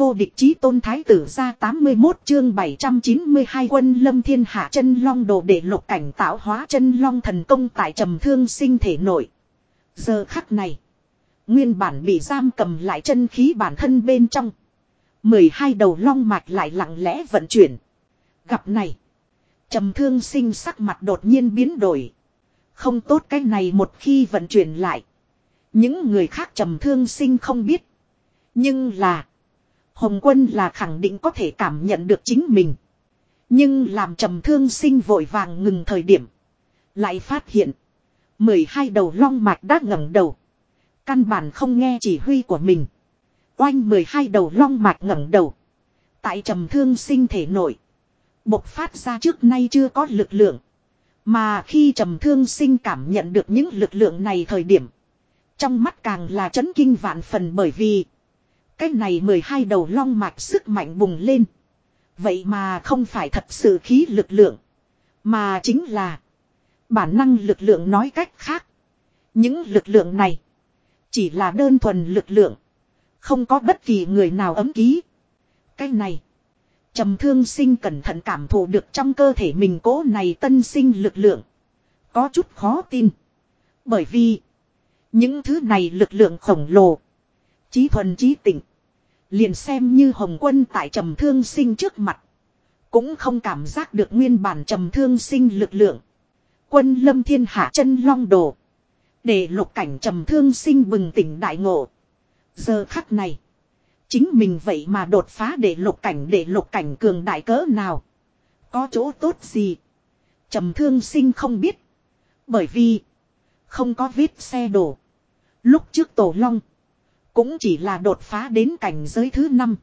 vô địch chí tôn thái tử ra 81 chương 792 quân lâm thiên hạ chân long đồ để lục cảnh tạo hóa chân long thần công tại trầm thương sinh thể nội. Giờ khắc này. Nguyên bản bị giam cầm lại chân khí bản thân bên trong. 12 đầu long mạch lại lặng lẽ vận chuyển. Gặp này. Trầm thương sinh sắc mặt đột nhiên biến đổi. Không tốt cái này một khi vận chuyển lại. Những người khác trầm thương sinh không biết. Nhưng là. Hồng quân là khẳng định có thể cảm nhận được chính mình. Nhưng làm trầm thương sinh vội vàng ngừng thời điểm. Lại phát hiện. mười hai đầu long mạch đã ngẩng đầu. Căn bản không nghe chỉ huy của mình. Oanh, mười hai đầu long mạch ngẩng đầu. Tại trầm thương sinh thể nội, Bộc phát ra trước nay chưa có lực lượng. Mà khi trầm thương sinh cảm nhận được những lực lượng này thời điểm. Trong mắt càng là chấn kinh vạn phần bởi vì. Cái này 12 đầu long mạch sức mạnh bùng lên. Vậy mà không phải thật sự khí lực lượng. Mà chính là. Bản năng lực lượng nói cách khác. Những lực lượng này. Chỉ là đơn thuần lực lượng. Không có bất kỳ người nào ấm ký. Cái này. trầm thương sinh cẩn thận cảm thụ được trong cơ thể mình cố này tân sinh lực lượng. Có chút khó tin. Bởi vì. Những thứ này lực lượng khổng lồ. Chí thuần chí tỉnh Liền xem như hồng quân tại trầm thương sinh trước mặt. Cũng không cảm giác được nguyên bản trầm thương sinh lực lượng. Quân lâm thiên hạ chân long đồ. Để lục cảnh trầm thương sinh bừng tỉnh đại ngộ. Giờ khắc này. Chính mình vậy mà đột phá để lục cảnh để lục cảnh cường đại cỡ nào. Có chỗ tốt gì. Trầm thương sinh không biết. Bởi vì. Không có vết xe đổ. Lúc trước tổ long. Cũng chỉ là đột phá đến cảnh giới thứ năm.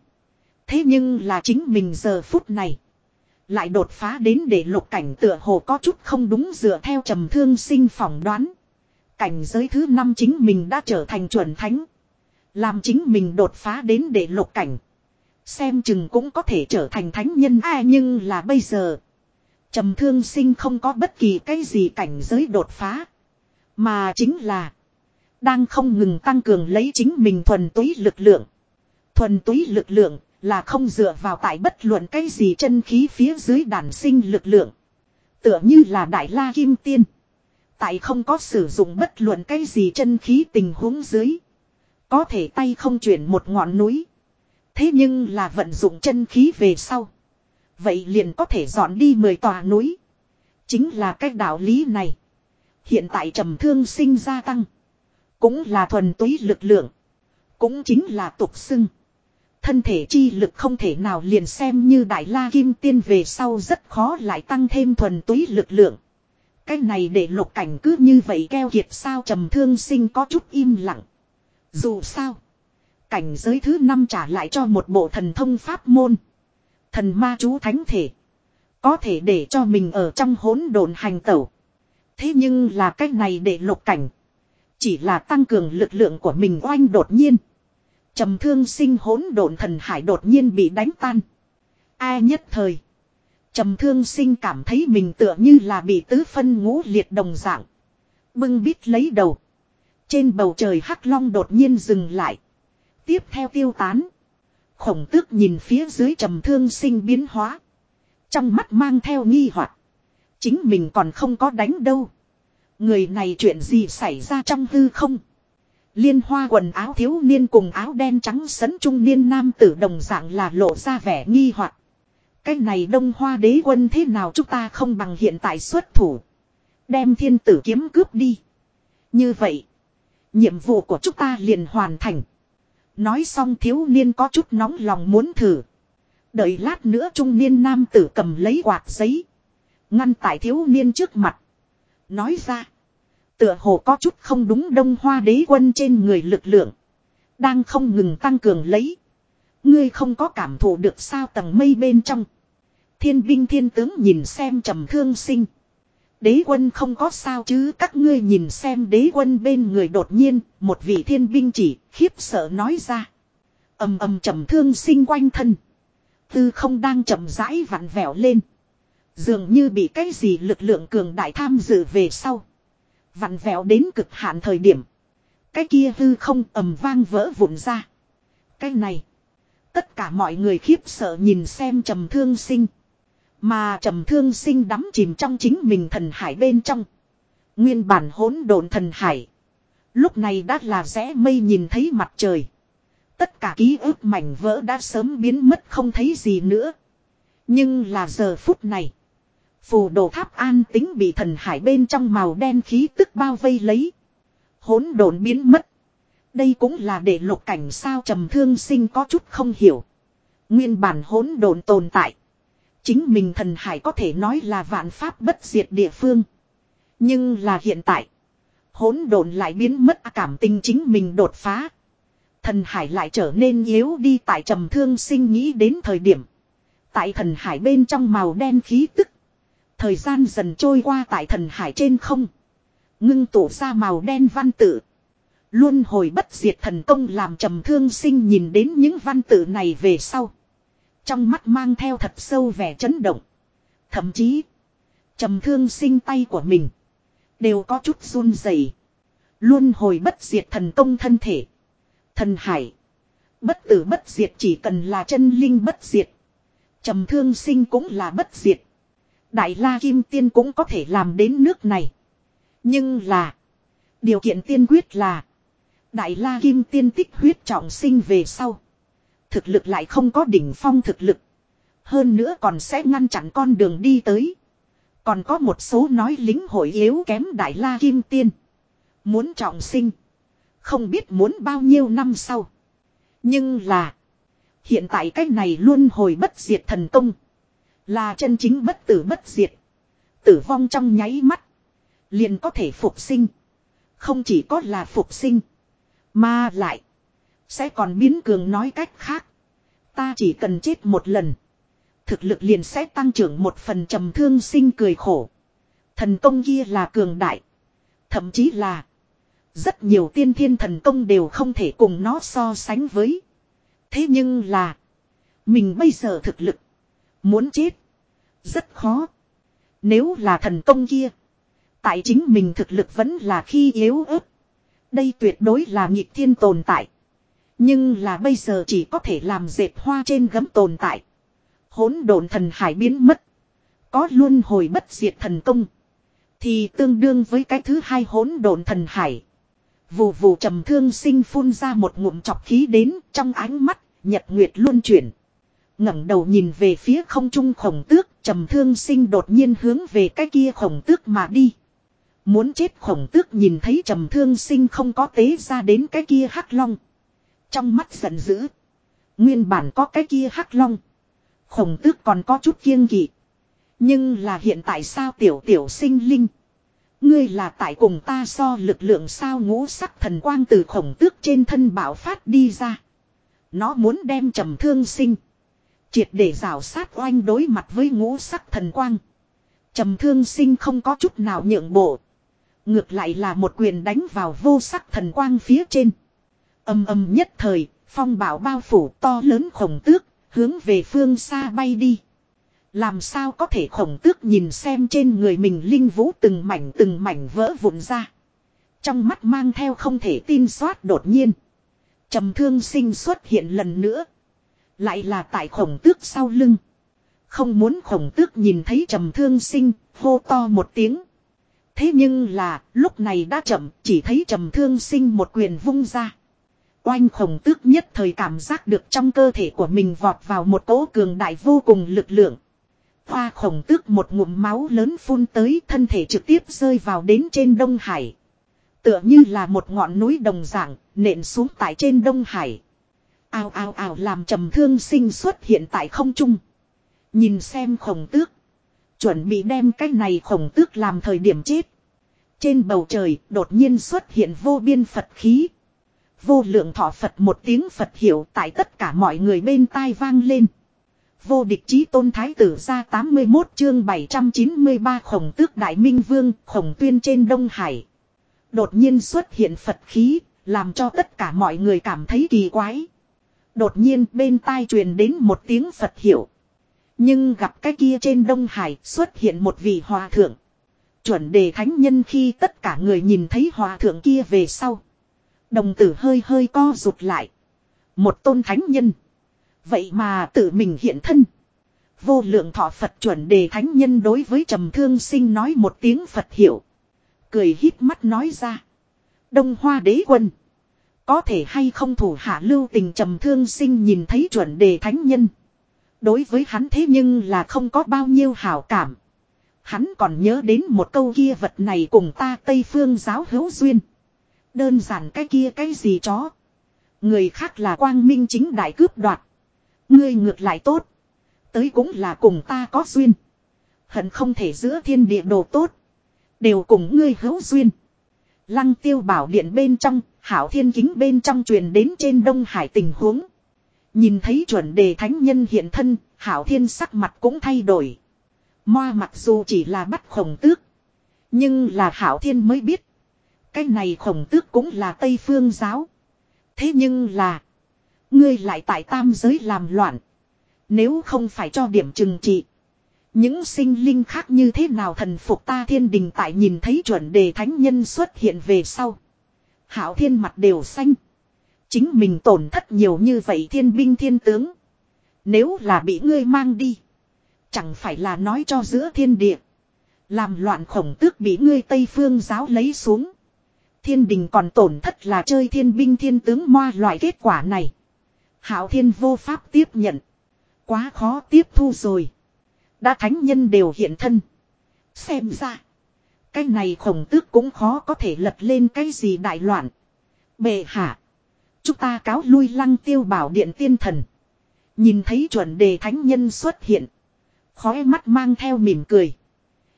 Thế nhưng là chính mình giờ phút này. Lại đột phá đến để lục cảnh tựa hồ có chút không đúng dựa theo trầm thương sinh phỏng đoán. Cảnh giới thứ năm chính mình đã trở thành chuẩn thánh. Làm chính mình đột phá đến để lục cảnh. Xem chừng cũng có thể trở thành thánh nhân a nhưng là bây giờ. Trầm thương sinh không có bất kỳ cái gì cảnh giới đột phá. Mà chính là. Đang không ngừng tăng cường lấy chính mình thuần túy lực lượng. Thuần túy lực lượng là không dựa vào tại bất luận cái gì chân khí phía dưới đàn sinh lực lượng. Tựa như là đại la kim tiên. Tại không có sử dụng bất luận cái gì chân khí tình huống dưới. Có thể tay không chuyển một ngọn núi. Thế nhưng là vận dụng chân khí về sau. Vậy liền có thể dọn đi mười tòa núi. Chính là cách đạo lý này. Hiện tại trầm thương sinh gia tăng. Cũng là thuần túy lực lượng. Cũng chính là tục xưng. Thân thể chi lực không thể nào liền xem như đại la kim tiên về sau rất khó lại tăng thêm thuần túy lực lượng. Cái này để lục cảnh cứ như vậy keo kiệt sao trầm thương sinh có chút im lặng. Dù sao. Cảnh giới thứ năm trả lại cho một bộ thần thông pháp môn. Thần ma chú thánh thể. Có thể để cho mình ở trong hỗn độn hành tẩu. Thế nhưng là cách này để lục cảnh. Chỉ là tăng cường lực lượng của mình oanh đột nhiên. trầm thương sinh hỗn độn thần hải đột nhiên bị đánh tan. Ai nhất thời. trầm thương sinh cảm thấy mình tựa như là bị tứ phân ngũ liệt đồng dạng. Bưng bít lấy đầu. Trên bầu trời hắc long đột nhiên dừng lại. Tiếp theo tiêu tán. Khổng tước nhìn phía dưới trầm thương sinh biến hóa. Trong mắt mang theo nghi hoặc Chính mình còn không có đánh đâu. Người này chuyện gì xảy ra trong hư không? Liên hoa quần áo thiếu niên cùng áo đen trắng sấn trung niên nam tử đồng dạng là lộ ra vẻ nghi hoặc. Cái này đông hoa đế quân thế nào chúng ta không bằng hiện tại xuất thủ. Đem thiên tử kiếm cướp đi. Như vậy. Nhiệm vụ của chúng ta liền hoàn thành. Nói xong thiếu niên có chút nóng lòng muốn thử. Đợi lát nữa trung niên nam tử cầm lấy quạt giấy. Ngăn tại thiếu niên trước mặt. Nói ra. Tựa hồ có chút không đúng đông hoa đế quân trên người lực lượng. Đang không ngừng tăng cường lấy. Ngươi không có cảm thụ được sao tầng mây bên trong. Thiên binh thiên tướng nhìn xem trầm thương sinh. Đế quân không có sao chứ các ngươi nhìn xem đế quân bên người đột nhiên, một vị thiên binh chỉ khiếp sợ nói ra. ầm ầm trầm thương sinh quanh thân. Tư không đang chậm rãi vặn vẹo lên. Dường như bị cái gì lực lượng cường đại tham dự về sau. Vặn vẹo đến cực hạn thời điểm. Cái kia hư không ầm vang vỡ vụn ra. Cái này. Tất cả mọi người khiếp sợ nhìn xem trầm thương sinh. Mà trầm thương sinh đắm chìm trong chính mình thần hải bên trong. Nguyên bản hỗn độn thần hải. Lúc này đã là rẽ mây nhìn thấy mặt trời. Tất cả ký ức mảnh vỡ đã sớm biến mất không thấy gì nữa. Nhưng là giờ phút này. Phù đồ tháp an tính bị thần hải bên trong màu đen khí tức bao vây lấy. Hỗn độn biến mất. Đây cũng là để lục cảnh sao trầm thương sinh có chút không hiểu. Nguyên bản hỗn độn tồn tại. Chính mình thần hải có thể nói là vạn pháp bất diệt địa phương. Nhưng là hiện tại. Hỗn độn lại biến mất, cảm tình chính mình đột phá. Thần hải lại trở nên yếu đi tại trầm thương sinh nghĩ đến thời điểm. Tại thần hải bên trong màu đen khí tức. Thời gian dần trôi qua tại thần hải trên không. Ngưng tụ ra màu đen văn tự. Luôn hồi bất diệt thần công làm trầm thương sinh nhìn đến những văn tự này về sau. Trong mắt mang theo thật sâu vẻ chấn động. Thậm chí. Trầm thương sinh tay của mình. Đều có chút run rẩy. Luôn hồi bất diệt thần công thân thể. Thần hải. Bất tử bất diệt chỉ cần là chân linh bất diệt. Trầm thương sinh cũng là bất diệt. Đại la kim tiên cũng có thể làm đến nước này. Nhưng là. Điều kiện tiên quyết là. Đại la kim tiên tích huyết trọng sinh về sau. Thực lực lại không có đỉnh phong thực lực. Hơn nữa còn sẽ ngăn chặn con đường đi tới. Còn có một số nói lính hội yếu kém đại la kim tiên. Muốn trọng sinh. Không biết muốn bao nhiêu năm sau. Nhưng là. Hiện tại cách này luôn hồi bất diệt thần công. Là chân chính bất tử bất diệt. Tử vong trong nháy mắt. Liền có thể phục sinh. Không chỉ có là phục sinh. Mà lại. Sẽ còn biến cường nói cách khác. Ta chỉ cần chết một lần. Thực lực liền sẽ tăng trưởng một phần trầm thương sinh cười khổ. Thần công kia là cường đại. Thậm chí là. Rất nhiều tiên thiên thần công đều không thể cùng nó so sánh với. Thế nhưng là. Mình bây giờ thực lực. Muốn chết. Rất khó. Nếu là thần công kia. Tại chính mình thực lực vẫn là khi yếu ớt. Đây tuyệt đối là nghịch thiên tồn tại. Nhưng là bây giờ chỉ có thể làm dệt hoa trên gấm tồn tại. Hỗn độn thần hải biến mất. Có luôn hồi bất diệt thần công. Thì tương đương với cái thứ hai hỗn độn thần hải. Vù vù trầm thương sinh phun ra một ngụm chọc khí đến trong ánh mắt, nhật nguyệt luôn chuyển ngẩng đầu nhìn về phía không trung khổng tước, trầm thương sinh đột nhiên hướng về cái kia khổng tước mà đi. Muốn chết khổng tước nhìn thấy trầm thương sinh không có tế ra đến cái kia hắc long. Trong mắt giận dữ. Nguyên bản có cái kia hắc long. Khổng tước còn có chút kiêng kỵ. Nhưng là hiện tại sao tiểu tiểu sinh linh. Ngươi là tại cùng ta so lực lượng sao ngũ sắc thần quang từ khổng tước trên thân bảo phát đi ra. Nó muốn đem trầm thương sinh. Triệt để rào sát oanh đối mặt với ngũ sắc thần quang. Trầm thương sinh không có chút nào nhượng bộ. Ngược lại là một quyền đánh vào vô sắc thần quang phía trên. Âm âm nhất thời, phong bảo bao phủ to lớn khổng tước, hướng về phương xa bay đi. Làm sao có thể khổng tước nhìn xem trên người mình linh vũ từng mảnh từng mảnh vỡ vụn ra. Trong mắt mang theo không thể tin soát đột nhiên. trầm thương sinh xuất hiện lần nữa. Lại là tại khổng tước sau lưng. Không muốn khổng tước nhìn thấy trầm thương sinh, hô to một tiếng. Thế nhưng là, lúc này đã chậm, chỉ thấy trầm thương sinh một quyền vung ra. Oanh khổng tước nhất thời cảm giác được trong cơ thể của mình vọt vào một cỗ cường đại vô cùng lực lượng. Hoa khổng tước một ngụm máu lớn phun tới thân thể trực tiếp rơi vào đến trên Đông Hải. Tựa như là một ngọn núi đồng dạng, nện xuống tại trên Đông Hải. Ao ao ao làm trầm thương sinh xuất hiện tại không trung. Nhìn xem khổng tước. Chuẩn bị đem cái này khổng tước làm thời điểm chết. Trên bầu trời đột nhiên xuất hiện vô biên Phật khí. Vô lượng thọ Phật một tiếng Phật hiểu tại tất cả mọi người bên tai vang lên. Vô địch chí tôn thái tử ra 81 chương 793 khổng tước đại minh vương khổng tuyên trên Đông Hải. Đột nhiên xuất hiện Phật khí, làm cho tất cả mọi người cảm thấy kỳ quái. Đột nhiên bên tai truyền đến một tiếng Phật hiệu, Nhưng gặp cái kia trên Đông Hải xuất hiện một vị hòa thượng. Chuẩn đề thánh nhân khi tất cả người nhìn thấy hòa thượng kia về sau. Đồng tử hơi hơi co rụt lại. Một tôn thánh nhân. Vậy mà tự mình hiện thân. Vô lượng thọ Phật chuẩn đề thánh nhân đối với trầm thương sinh nói một tiếng Phật hiệu Cười hít mắt nói ra. Đông hoa đế quân. Có thể hay không thủ hạ lưu tình trầm thương sinh nhìn thấy chuẩn đề thánh nhân. Đối với hắn thế nhưng là không có bao nhiêu hảo cảm. Hắn còn nhớ đến một câu kia vật này cùng ta Tây Phương giáo hữu duyên. Đơn giản cái kia cái gì chó. Người khác là quang minh chính đại cướp đoạt. Ngươi ngược lại tốt. Tới cũng là cùng ta có duyên. Hận không thể giữa thiên địa đồ tốt. Đều cùng ngươi hữu duyên. Lăng tiêu bảo điện bên trong, hảo thiên kính bên trong truyền đến trên Đông Hải tình huống. Nhìn thấy chuẩn đề thánh nhân hiện thân, hảo thiên sắc mặt cũng thay đổi. Moa mặc dù chỉ là bắt khổng tước. Nhưng là hảo thiên mới biết. Cái này khổng tước cũng là Tây Phương giáo. Thế nhưng là. Ngươi lại tại tam giới làm loạn. Nếu không phải cho điểm trừng trị. Những sinh linh khác như thế nào thần phục ta thiên đình tại nhìn thấy chuẩn đề thánh nhân xuất hiện về sau. Hảo thiên mặt đều xanh. Chính mình tổn thất nhiều như vậy thiên binh thiên tướng. Nếu là bị ngươi mang đi. Chẳng phải là nói cho giữa thiên địa. Làm loạn khổng tước bị ngươi Tây Phương giáo lấy xuống. Thiên đình còn tổn thất là chơi thiên binh thiên tướng moa loại kết quả này. Hảo thiên vô pháp tiếp nhận. Quá khó tiếp thu rồi. Đã thánh nhân đều hiện thân. Xem ra. Cái này khổng tước cũng khó có thể lật lên cái gì đại loạn. Bệ hạ. Chúng ta cáo lui lăng tiêu bảo điện tiên thần. Nhìn thấy chuẩn đề thánh nhân xuất hiện. Khói mắt mang theo mỉm cười.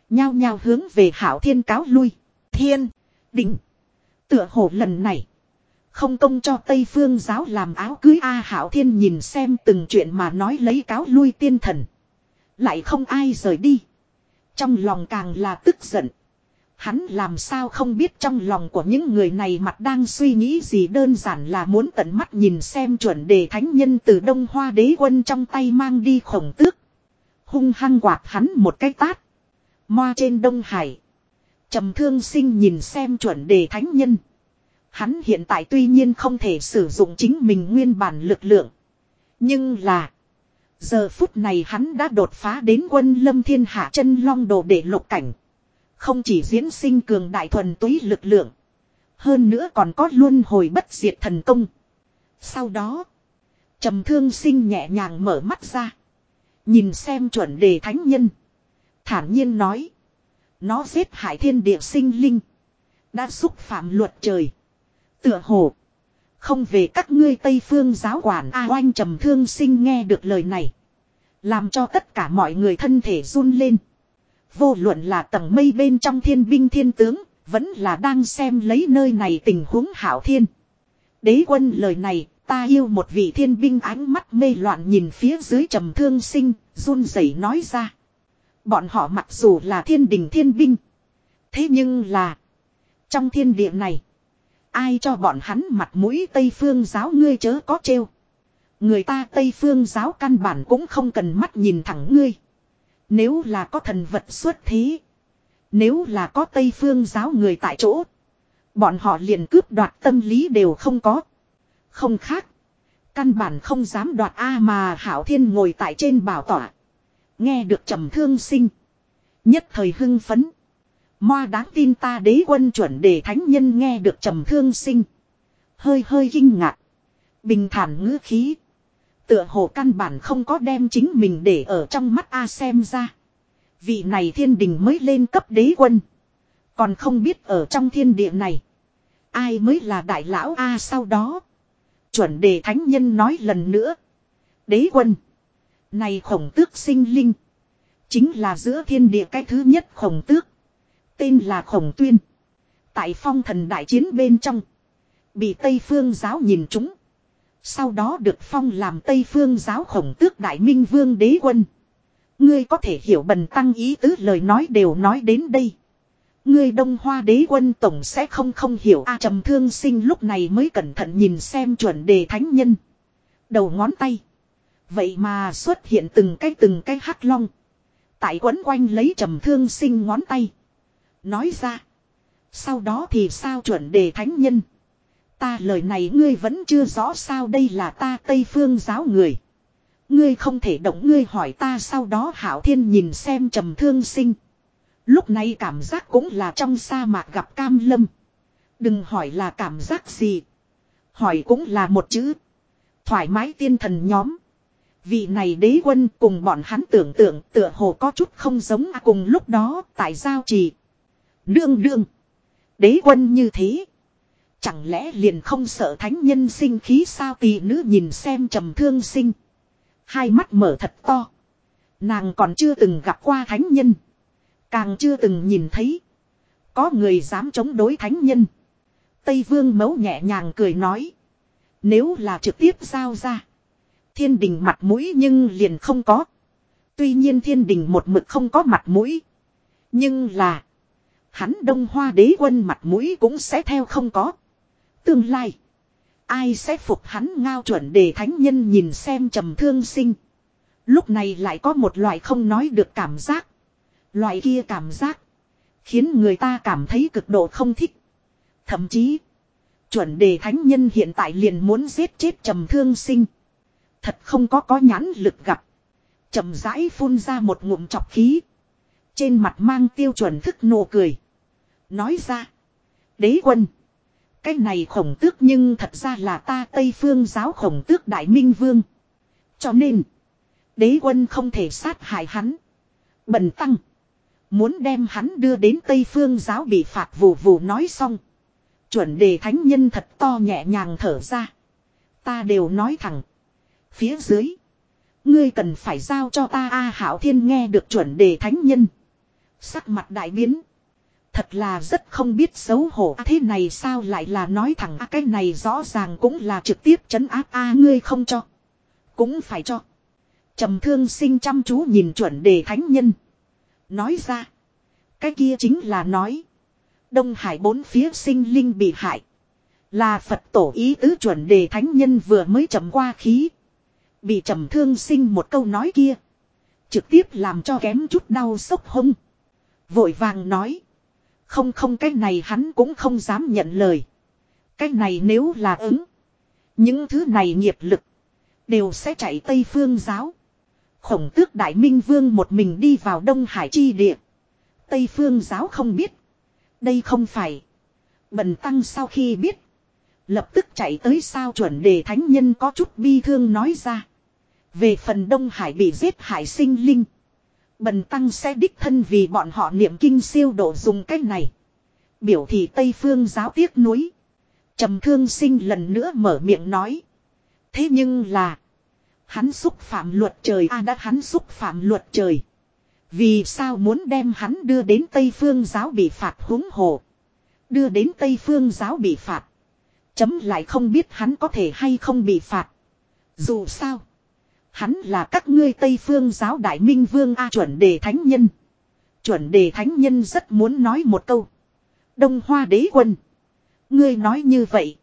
Nhao nhao hướng về hảo thiên cáo lui. Thiên. đỉnh, Tựa hồ lần này. Không công cho Tây Phương giáo làm áo cưới A Hảo Thiên nhìn xem từng chuyện mà nói lấy cáo lui tiên thần. Lại không ai rời đi. Trong lòng càng là tức giận. Hắn làm sao không biết trong lòng của những người này mặt đang suy nghĩ gì đơn giản là muốn tận mắt nhìn xem chuẩn đề thánh nhân từ Đông Hoa đế quân trong tay mang đi khổng tước. Hung hăng quạt hắn một cái tát. Moa trên Đông Hải. trầm thương sinh nhìn xem chuẩn đề thánh nhân. Hắn hiện tại tuy nhiên không thể sử dụng chính mình nguyên bản lực lượng. Nhưng là. Giờ phút này hắn đã đột phá đến quân lâm thiên hạ chân long đồ để lục cảnh. Không chỉ diễn sinh cường đại thuần túy lực lượng. Hơn nữa còn có luôn hồi bất diệt thần công. Sau đó. trầm thương sinh nhẹ nhàng mở mắt ra. Nhìn xem chuẩn đề thánh nhân. Thản nhiên nói. Nó giết hại thiên địa sinh linh. Đã xúc phạm luật trời. Tựa hồ. Không về các ngươi Tây Phương giáo quản A oanh trầm thương sinh nghe được lời này. Làm cho tất cả mọi người thân thể run lên. Vô luận là tầng mây bên trong thiên binh thiên tướng, vẫn là đang xem lấy nơi này tình huống hảo thiên. Đế quân lời này, ta yêu một vị thiên binh ánh mắt mê loạn nhìn phía dưới trầm thương sinh, run rẩy nói ra. Bọn họ mặc dù là thiên đình thiên binh. Thế nhưng là, trong thiên địa này, Ai cho bọn hắn mặt mũi Tây Phương giáo ngươi chớ có trêu. Người ta Tây Phương giáo căn bản cũng không cần mắt nhìn thẳng ngươi. Nếu là có thần vật xuất thế. Nếu là có Tây Phương giáo người tại chỗ. Bọn họ liền cướp đoạt tâm lý đều không có. Không khác. Căn bản không dám đoạt A mà Hảo Thiên ngồi tại trên bảo tỏa. Nghe được trầm thương sinh. Nhất thời hưng phấn. Moa đáng tin ta đế quân chuẩn để thánh nhân nghe được trầm thương sinh. Hơi hơi kinh ngạc. Bình thản ngữ khí. Tựa hồ căn bản không có đem chính mình để ở trong mắt A xem ra. Vị này thiên đình mới lên cấp đế quân. Còn không biết ở trong thiên địa này. Ai mới là đại lão A sau đó. Chuẩn đề thánh nhân nói lần nữa. Đế quân. Này khổng tước sinh linh. Chính là giữa thiên địa cái thứ nhất khổng tước. Tên là Khổng Tuyên. Tại phong thần đại chiến bên trong. Bị Tây Phương giáo nhìn chúng. Sau đó được phong làm Tây Phương giáo khổng tước đại minh vương đế quân. Ngươi có thể hiểu bần tăng ý tứ lời nói đều nói đến đây. Ngươi đông hoa đế quân tổng sẽ không không hiểu a trầm thương sinh lúc này mới cẩn thận nhìn xem chuẩn đề thánh nhân. Đầu ngón tay. Vậy mà xuất hiện từng cái từng cái hắc long. Tại quấn quanh lấy trầm thương sinh ngón tay. Nói ra. Sau đó thì sao chuẩn đề thánh nhân. Ta lời này ngươi vẫn chưa rõ sao đây là ta Tây Phương giáo người. Ngươi không thể động ngươi hỏi ta sau đó hảo thiên nhìn xem trầm thương sinh. Lúc này cảm giác cũng là trong sa mạc gặp cam lâm. Đừng hỏi là cảm giác gì. Hỏi cũng là một chữ. Thoải mái tiên thần nhóm. Vị này đế quân cùng bọn hắn tưởng tượng tựa hồ có chút không giống à cùng lúc đó tại giao trì. Đương đương. Đế quân như thế. Chẳng lẽ liền không sợ thánh nhân sinh khí sao tỷ nữ nhìn xem trầm thương sinh. Hai mắt mở thật to. Nàng còn chưa từng gặp qua thánh nhân. Càng chưa từng nhìn thấy. Có người dám chống đối thánh nhân. Tây vương mấu nhẹ nhàng cười nói. Nếu là trực tiếp giao ra. Thiên đình mặt mũi nhưng liền không có. Tuy nhiên thiên đình một mực không có mặt mũi. Nhưng là. Hắn đông hoa đế quân mặt mũi cũng sẽ theo không có. Tương lai. Ai sẽ phục hắn ngao chuẩn để thánh nhân nhìn xem trầm thương sinh. Lúc này lại có một loại không nói được cảm giác. Loại kia cảm giác. Khiến người ta cảm thấy cực độ không thích. Thậm chí. Chuẩn đề thánh nhân hiện tại liền muốn giết chết trầm thương sinh. Thật không có có nhãn lực gặp. trầm rãi phun ra một ngụm chọc khí. Trên mặt mang tiêu chuẩn thức nụ cười. Nói ra. Đế quân. Cái này khổng tước nhưng thật ra là ta Tây Phương giáo khổng tước Đại Minh Vương. Cho nên. Đế quân không thể sát hại hắn. Bần tăng. Muốn đem hắn đưa đến Tây Phương giáo bị phạt vù vù nói xong. Chuẩn đề thánh nhân thật to nhẹ nhàng thở ra. Ta đều nói thẳng. Phía dưới. Ngươi cần phải giao cho ta A Hảo Thiên nghe được chuẩn đề thánh nhân. Sắc mặt đại biến. Thật là rất không biết xấu hổ à, thế này sao lại là nói thẳng à, cái này rõ ràng cũng là trực tiếp chấn áp a ngươi không cho. Cũng phải cho. trầm thương sinh chăm chú nhìn chuẩn đề thánh nhân. Nói ra. Cái kia chính là nói. Đông Hải bốn phía sinh linh bị hại. Là Phật tổ ý tứ chuẩn đề thánh nhân vừa mới chậm qua khí. Bị trầm thương sinh một câu nói kia. Trực tiếp làm cho kém chút đau sốc hông. Vội vàng nói. Không không cái này hắn cũng không dám nhận lời. Cái này nếu là ứng. Những thứ này nghiệp lực. Đều sẽ chạy Tây Phương giáo. Khổng tước Đại Minh Vương một mình đi vào Đông Hải chi địa. Tây Phương giáo không biết. Đây không phải. Bần tăng sau khi biết. Lập tức chạy tới sao chuẩn đề thánh nhân có chút bi thương nói ra. Về phần Đông Hải bị giết hải sinh linh. Bần tăng sẽ đích thân vì bọn họ niệm kinh siêu độ dùng cách này. Biểu thị Tây Phương giáo tiếc núi. trầm thương sinh lần nữa mở miệng nói. Thế nhưng là. Hắn xúc phạm luật trời a đã hắn xúc phạm luật trời. Vì sao muốn đem hắn đưa đến Tây Phương giáo bị phạt húng hồ. Đưa đến Tây Phương giáo bị phạt. Chấm lại không biết hắn có thể hay không bị phạt. Dù sao. Hắn là các ngươi Tây Phương giáo đại minh vương A chuẩn đề thánh nhân. Chuẩn đề thánh nhân rất muốn nói một câu. Đông hoa đế quân. Ngươi nói như vậy.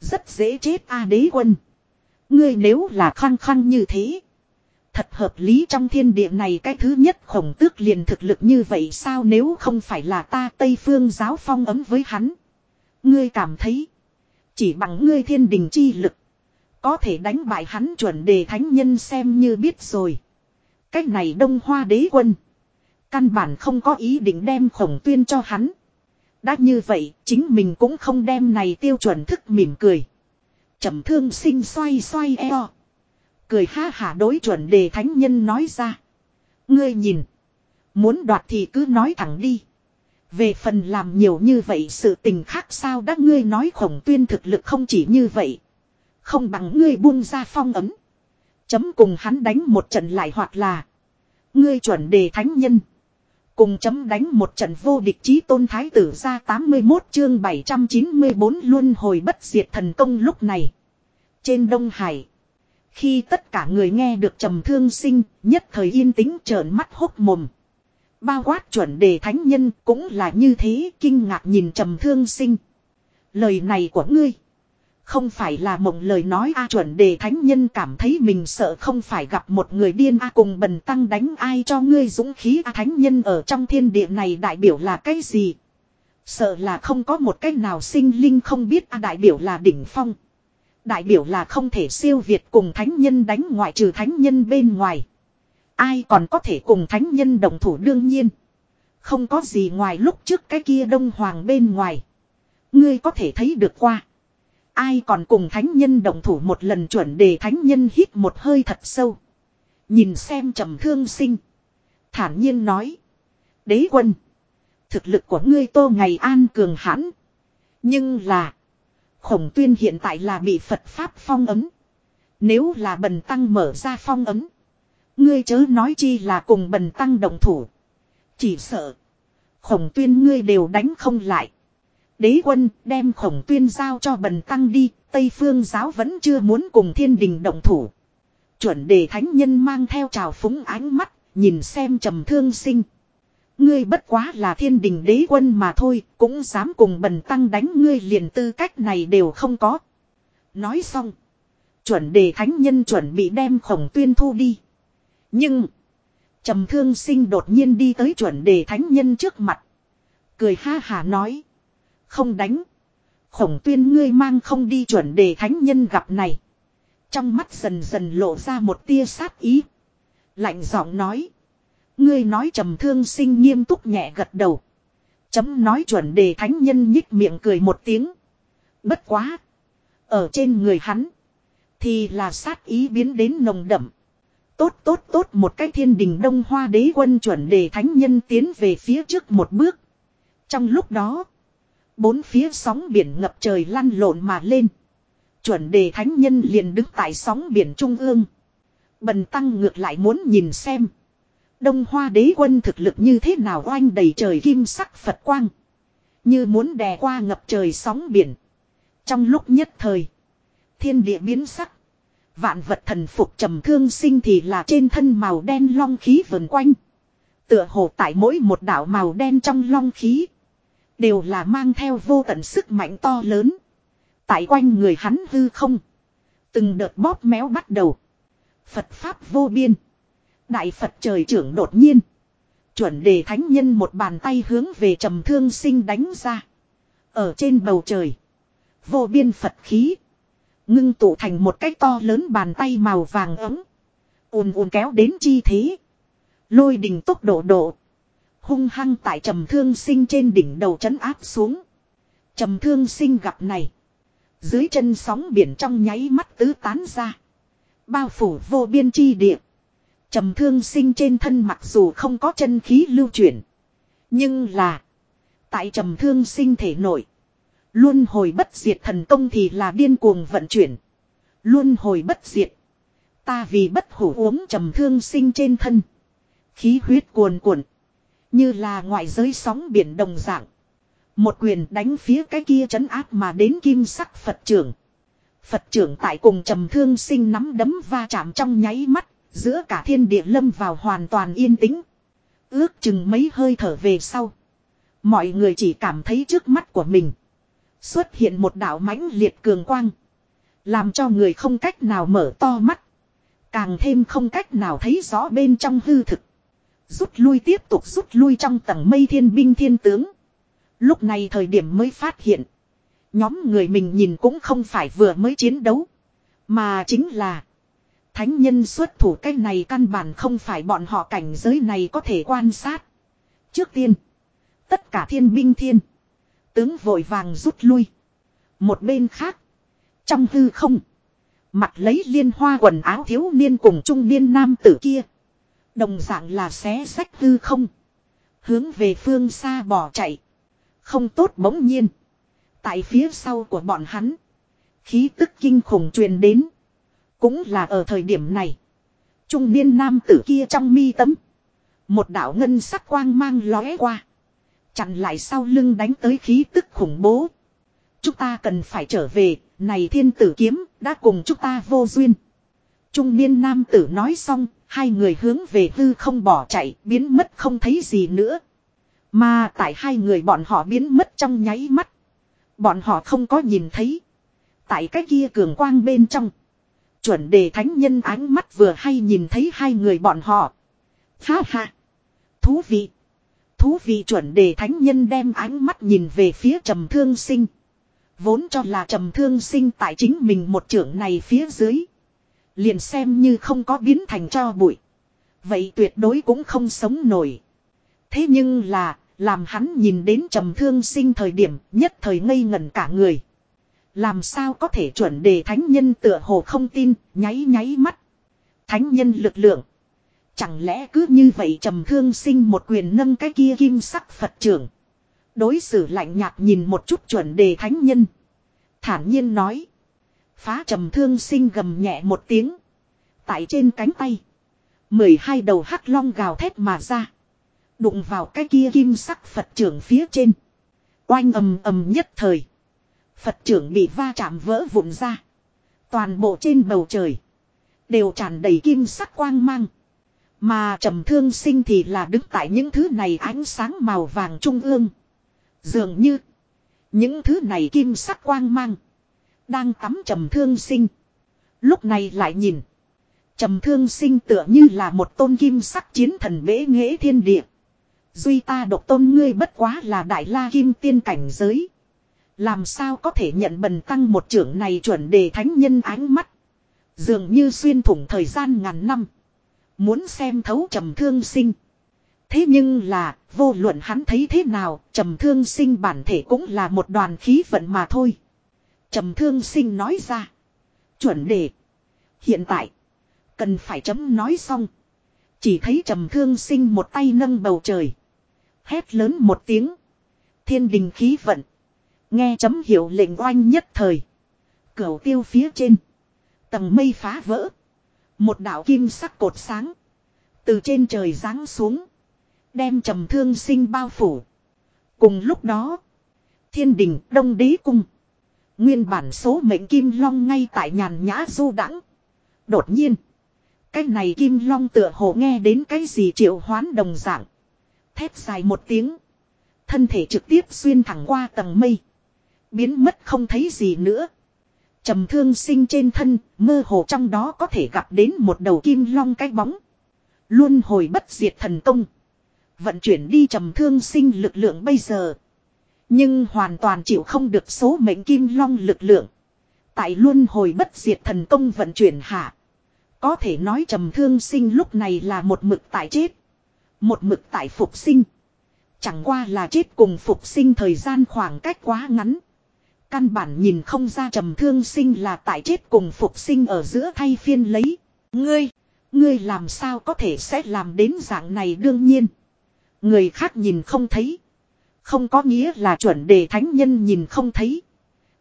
Rất dễ chết A đế quân. Ngươi nếu là khăng khăng như thế. Thật hợp lý trong thiên địa này cái thứ nhất khổng tước liền thực lực như vậy sao nếu không phải là ta Tây Phương giáo phong ấm với hắn. Ngươi cảm thấy. Chỉ bằng ngươi thiên đình chi lực. Có thể đánh bại hắn chuẩn đề thánh nhân xem như biết rồi. Cách này đông hoa đế quân. Căn bản không có ý định đem khổng tuyên cho hắn. Đã như vậy, chính mình cũng không đem này tiêu chuẩn thức mỉm cười. trầm thương sinh xoay xoay eo. Cười ha hả đối chuẩn đề thánh nhân nói ra. Ngươi nhìn. Muốn đoạt thì cứ nói thẳng đi. Về phần làm nhiều như vậy sự tình khác sao đã ngươi nói khổng tuyên thực lực không chỉ như vậy. Không bằng ngươi buông ra phong ấm. Chấm cùng hắn đánh một trận lại hoặc là. Ngươi chuẩn đề thánh nhân. Cùng chấm đánh một trận vô địch chí tôn thái tử ra 81 chương 794 luôn hồi bất diệt thần công lúc này. Trên Đông Hải. Khi tất cả người nghe được trầm thương sinh, nhất thời yên tĩnh trợn mắt hốc mồm. Bao quát chuẩn đề thánh nhân cũng là như thế, kinh ngạc nhìn trầm thương sinh. Lời này của ngươi. Không phải là mộng lời nói a chuẩn đề thánh nhân cảm thấy mình sợ không phải gặp một người điên a cùng bần tăng đánh ai cho ngươi dũng khí a thánh nhân ở trong thiên địa này đại biểu là cái gì. Sợ là không có một cách nào sinh linh không biết a đại biểu là đỉnh phong. Đại biểu là không thể siêu việt cùng thánh nhân đánh ngoại trừ thánh nhân bên ngoài. Ai còn có thể cùng thánh nhân đồng thủ đương nhiên. Không có gì ngoài lúc trước cái kia đông hoàng bên ngoài. Ngươi có thể thấy được qua. Ai còn cùng thánh nhân đồng thủ một lần chuẩn để thánh nhân hít một hơi thật sâu. Nhìn xem trầm thương sinh. Thản nhiên nói. Đế quân. Thực lực của ngươi tô ngày an cường hãn. Nhưng là. Khổng tuyên hiện tại là bị Phật Pháp phong ấm. Nếu là bần tăng mở ra phong ấm. Ngươi chớ nói chi là cùng bần tăng đồng thủ. Chỉ sợ. Khổng tuyên ngươi đều đánh không lại. Đế quân đem khổng tuyên giao cho bần tăng đi. Tây phương giáo vẫn chưa muốn cùng thiên đình động thủ. Chuẩn đề thánh nhân mang theo trào phúng ánh mắt. Nhìn xem trầm thương sinh. Ngươi bất quá là thiên đình đế quân mà thôi, cũng dám cùng bần tăng đánh ngươi liền tư cách này đều không có. Nói xong. Chuẩn đề thánh nhân chuẩn bị đem khổng tuyên thu đi. Nhưng. trầm thương sinh đột nhiên đi tới chuẩn đề thánh nhân trước mặt. Cười ha hà nói. Không đánh. Khổng tuyên ngươi mang không đi chuẩn đề thánh nhân gặp này. Trong mắt dần dần lộ ra một tia sát ý. Lạnh giọng nói. Ngươi nói trầm thương sinh nghiêm túc nhẹ gật đầu. Chấm nói chuẩn đề thánh nhân nhích miệng cười một tiếng. Bất quá. Ở trên người hắn. Thì là sát ý biến đến nồng đậm. Tốt tốt tốt một cái thiên đình đông hoa đế quân chuẩn đề thánh nhân tiến về phía trước một bước. Trong lúc đó. Bốn phía sóng biển ngập trời lăn lộn mà lên. Chuẩn đề thánh nhân liền đứng tại sóng biển trung ương. Bần tăng ngược lại muốn nhìn xem. Đông Hoa đế quân thực lực như thế nào oanh đầy trời kim sắc Phật quang. Như muốn đè qua ngập trời sóng biển. Trong lúc nhất thời. Thiên địa biến sắc. Vạn vật thần phục trầm thương sinh thì là trên thân màu đen long khí vần quanh. Tựa hồ tại mỗi một đảo màu đen trong long khí. Đều là mang theo vô tận sức mạnh to lớn. Tại quanh người hắn hư không. Từng đợt bóp méo bắt đầu. Phật Pháp vô biên. Đại Phật trời trưởng đột nhiên. Chuẩn đề thánh nhân một bàn tay hướng về trầm thương sinh đánh ra. Ở trên bầu trời. Vô biên Phật khí. Ngưng tụ thành một cái to lớn bàn tay màu vàng ấm. ùn ùn kéo đến chi thế. Lôi đình tốc độ độ. Hung hăng tại trầm thương sinh trên đỉnh đầu chấn áp xuống. Trầm thương sinh gặp này. Dưới chân sóng biển trong nháy mắt tứ tán ra. Bao phủ vô biên chi địa. Trầm thương sinh trên thân mặc dù không có chân khí lưu chuyển. Nhưng là. Tại trầm thương sinh thể nội, Luôn hồi bất diệt thần công thì là điên cuồng vận chuyển. Luôn hồi bất diệt. Ta vì bất hủ uống trầm thương sinh trên thân. Khí huyết cuồn cuộn. Như là ngoại giới sóng biển đồng dạng. Một quyền đánh phía cái kia chấn áp mà đến kim sắc Phật trưởng. Phật trưởng tại cùng trầm thương sinh nắm đấm va chạm trong nháy mắt. Giữa cả thiên địa lâm vào hoàn toàn yên tĩnh. Ước chừng mấy hơi thở về sau. Mọi người chỉ cảm thấy trước mắt của mình. Xuất hiện một đạo mãnh liệt cường quang. Làm cho người không cách nào mở to mắt. Càng thêm không cách nào thấy rõ bên trong hư thực. Rút lui tiếp tục rút lui trong tầng mây thiên binh thiên tướng. Lúc này thời điểm mới phát hiện. Nhóm người mình nhìn cũng không phải vừa mới chiến đấu. Mà chính là. Thánh nhân xuất thủ cái này căn bản không phải bọn họ cảnh giới này có thể quan sát. Trước tiên. Tất cả thiên binh thiên. Tướng vội vàng rút lui. Một bên khác. Trong hư không. Mặt lấy liên hoa quần áo thiếu niên cùng trung niên nam tử kia. Đồng dạng là xé sách hư không. Hướng về phương xa bỏ chạy. Không tốt bỗng nhiên. Tại phía sau của bọn hắn. Khí tức kinh khủng truyền đến. Cũng là ở thời điểm này. Trung niên nam tử kia trong mi tấm. Một đạo ngân sắc quang mang lóe qua. Chặn lại sau lưng đánh tới khí tức khủng bố. Chúng ta cần phải trở về, này thiên tử kiếm, đã cùng chúng ta vô duyên. Trung niên nam tử nói xong, hai người hướng về hư không bỏ chạy, biến mất không thấy gì nữa. Mà tại hai người bọn họ biến mất trong nháy mắt. Bọn họ không có nhìn thấy. Tại cái kia cường quang bên trong. Chuẩn đề thánh nhân ánh mắt vừa hay nhìn thấy hai người bọn họ. Ha ha. Thú vị. Thú vị chuẩn đề thánh nhân đem ánh mắt nhìn về phía trầm thương sinh. Vốn cho là trầm thương sinh tại chính mình một trưởng này phía dưới. Liền xem như không có biến thành cho bụi. Vậy tuyệt đối cũng không sống nổi. Thế nhưng là, làm hắn nhìn đến trầm thương sinh thời điểm nhất thời ngây ngẩn cả người. Làm sao có thể chuẩn đề thánh nhân tựa hồ không tin, nháy nháy mắt. Thánh nhân lực lượng. Chẳng lẽ cứ như vậy trầm thương sinh một quyền nâng cái kia kim sắc Phật trưởng. Đối xử lạnh nhạt nhìn một chút chuẩn đề thánh nhân. Thản nhiên nói. Phá trầm thương sinh gầm nhẹ một tiếng. Tại trên cánh tay. mười hai đầu hắc long gào thét mà ra. Đụng vào cái kia kim sắc Phật trưởng phía trên. Oanh ầm ầm nhất thời. Phật trưởng bị va chạm vỡ vụn ra. Toàn bộ trên bầu trời. Đều tràn đầy kim sắc quang mang. Mà trầm thương sinh thì là đứng tại những thứ này ánh sáng màu vàng trung ương. Dường như. Những thứ này kim sắc quang mang. Đang tắm trầm thương sinh. Lúc này lại nhìn. Trầm thương sinh tựa như là một tôn kim sắc chiến thần bế nghệ thiên địa. Duy ta độc tôn ngươi bất quá là đại la kim tiên cảnh giới. Làm sao có thể nhận bần tăng một trưởng này chuẩn đề thánh nhân ánh mắt. Dường như xuyên thủng thời gian ngàn năm. Muốn xem thấu trầm thương sinh. Thế nhưng là, vô luận hắn thấy thế nào, trầm thương sinh bản thể cũng là một đoàn khí vận mà thôi. Trầm thương sinh nói ra. Chuẩn đề. Hiện tại, cần phải chấm nói xong. Chỉ thấy trầm thương sinh một tay nâng bầu trời. Hét lớn một tiếng. Thiên đình khí vận. Nghe chấm hiệu lệnh oanh nhất thời. Cửu tiêu phía trên. Tầng mây phá vỡ. Một đạo kim sắc cột sáng. Từ trên trời giáng xuống. Đem trầm thương sinh bao phủ. Cùng lúc đó. Thiên đình đông đế cung. Nguyên bản số mệnh kim long ngay tại nhàn nhã du đãng Đột nhiên. Cái này kim long tựa hồ nghe đến cái gì triệu hoán đồng dạng. thép dài một tiếng. Thân thể trực tiếp xuyên thẳng qua tầng mây. Biến mất không thấy gì nữa. trầm thương sinh trên thân, mơ hồ trong đó có thể gặp đến một đầu kim long cái bóng. Luôn hồi bất diệt thần công. Vận chuyển đi trầm thương sinh lực lượng bây giờ. Nhưng hoàn toàn chịu không được số mệnh kim long lực lượng. Tại luân hồi bất diệt thần công vận chuyển hạ. Có thể nói trầm thương sinh lúc này là một mực tại chết. Một mực tại phục sinh. Chẳng qua là chết cùng phục sinh thời gian khoảng cách quá ngắn. Căn bản nhìn không ra trầm thương sinh là tại chết cùng phục sinh ở giữa thay phiên lấy. Ngươi, ngươi làm sao có thể sẽ làm đến dạng này đương nhiên. Người khác nhìn không thấy. Không có nghĩa là chuẩn đề thánh nhân nhìn không thấy.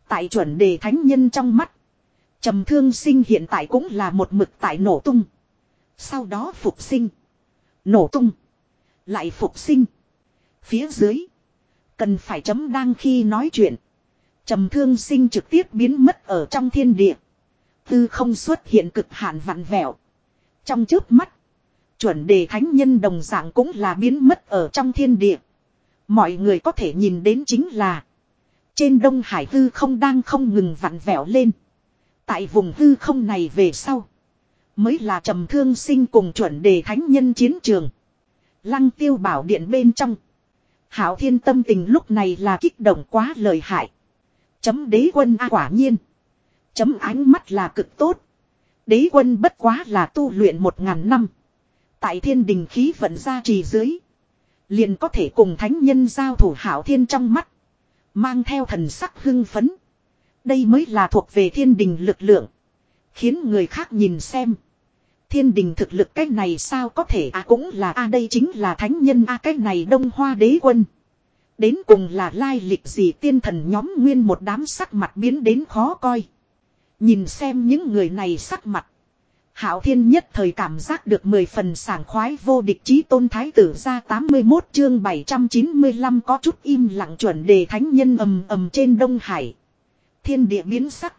Tại chuẩn đề thánh nhân trong mắt. trầm thương sinh hiện tại cũng là một mực tại nổ tung. Sau đó phục sinh. Nổ tung. Lại phục sinh. Phía dưới. Cần phải chấm đang khi nói chuyện. trầm thương sinh trực tiếp biến mất ở trong thiên địa. Tư không xuất hiện cực hạn vặn vẹo. Trong trước mắt. Chuẩn đề thánh nhân đồng dạng cũng là biến mất ở trong thiên địa. Mọi người có thể nhìn đến chính là. Trên đông hải hư không đang không ngừng vặn vẹo lên. Tại vùng hư không này về sau. Mới là trầm thương sinh cùng chuẩn đề thánh nhân chiến trường. Lăng tiêu bảo điện bên trong. Hảo thiên tâm tình lúc này là kích động quá lời hại. Chấm đế quân a quả nhiên. Chấm ánh mắt là cực tốt. Đế quân bất quá là tu luyện một ngàn năm. Tại thiên đình khí vận ra trì dưới. Liền có thể cùng thánh nhân giao thủ hảo thiên trong mắt. Mang theo thần sắc hưng phấn. Đây mới là thuộc về thiên đình lực lượng. Khiến người khác nhìn xem. Thiên đình thực lực cái này sao có thể à cũng là a à đây chính là thánh nhân a à cái này đông hoa đế quân. Đến cùng là lai lịch gì tiên thần nhóm nguyên một đám sắc mặt biến đến khó coi. Nhìn xem những người này sắc mặt. Hảo thiên nhất thời cảm giác được mười phần sảng khoái vô địch chí tôn thái tử ra 81 chương 795 có chút im lặng chuẩn đề thánh nhân ầm ầm trên Đông Hải. Thiên địa biến sắc.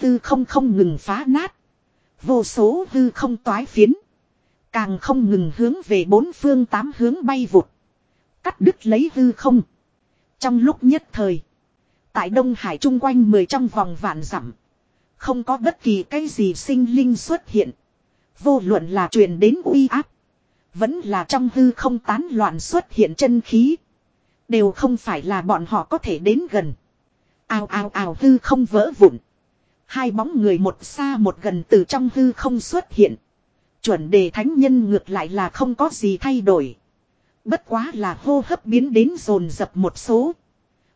Tư không không ngừng phá nát. Vô số hư không toái phiến. Càng không ngừng hướng về bốn phương tám hướng bay vụt. Cắt đứt lấy hư không. Trong lúc nhất thời. Tại Đông Hải chung quanh mười trong vòng vạn dặm không có bất kỳ cái gì sinh linh xuất hiện. Vô luận là truyền đến uy áp. Vẫn là trong hư không tán loạn xuất hiện chân khí. Đều không phải là bọn họ có thể đến gần. Ào ào ào hư không vỡ vụn. Hai bóng người một xa một gần từ trong hư không xuất hiện. Chuẩn đề thánh nhân ngược lại là không có gì thay đổi. Bất quá là hô hấp biến đến rồn dập một số.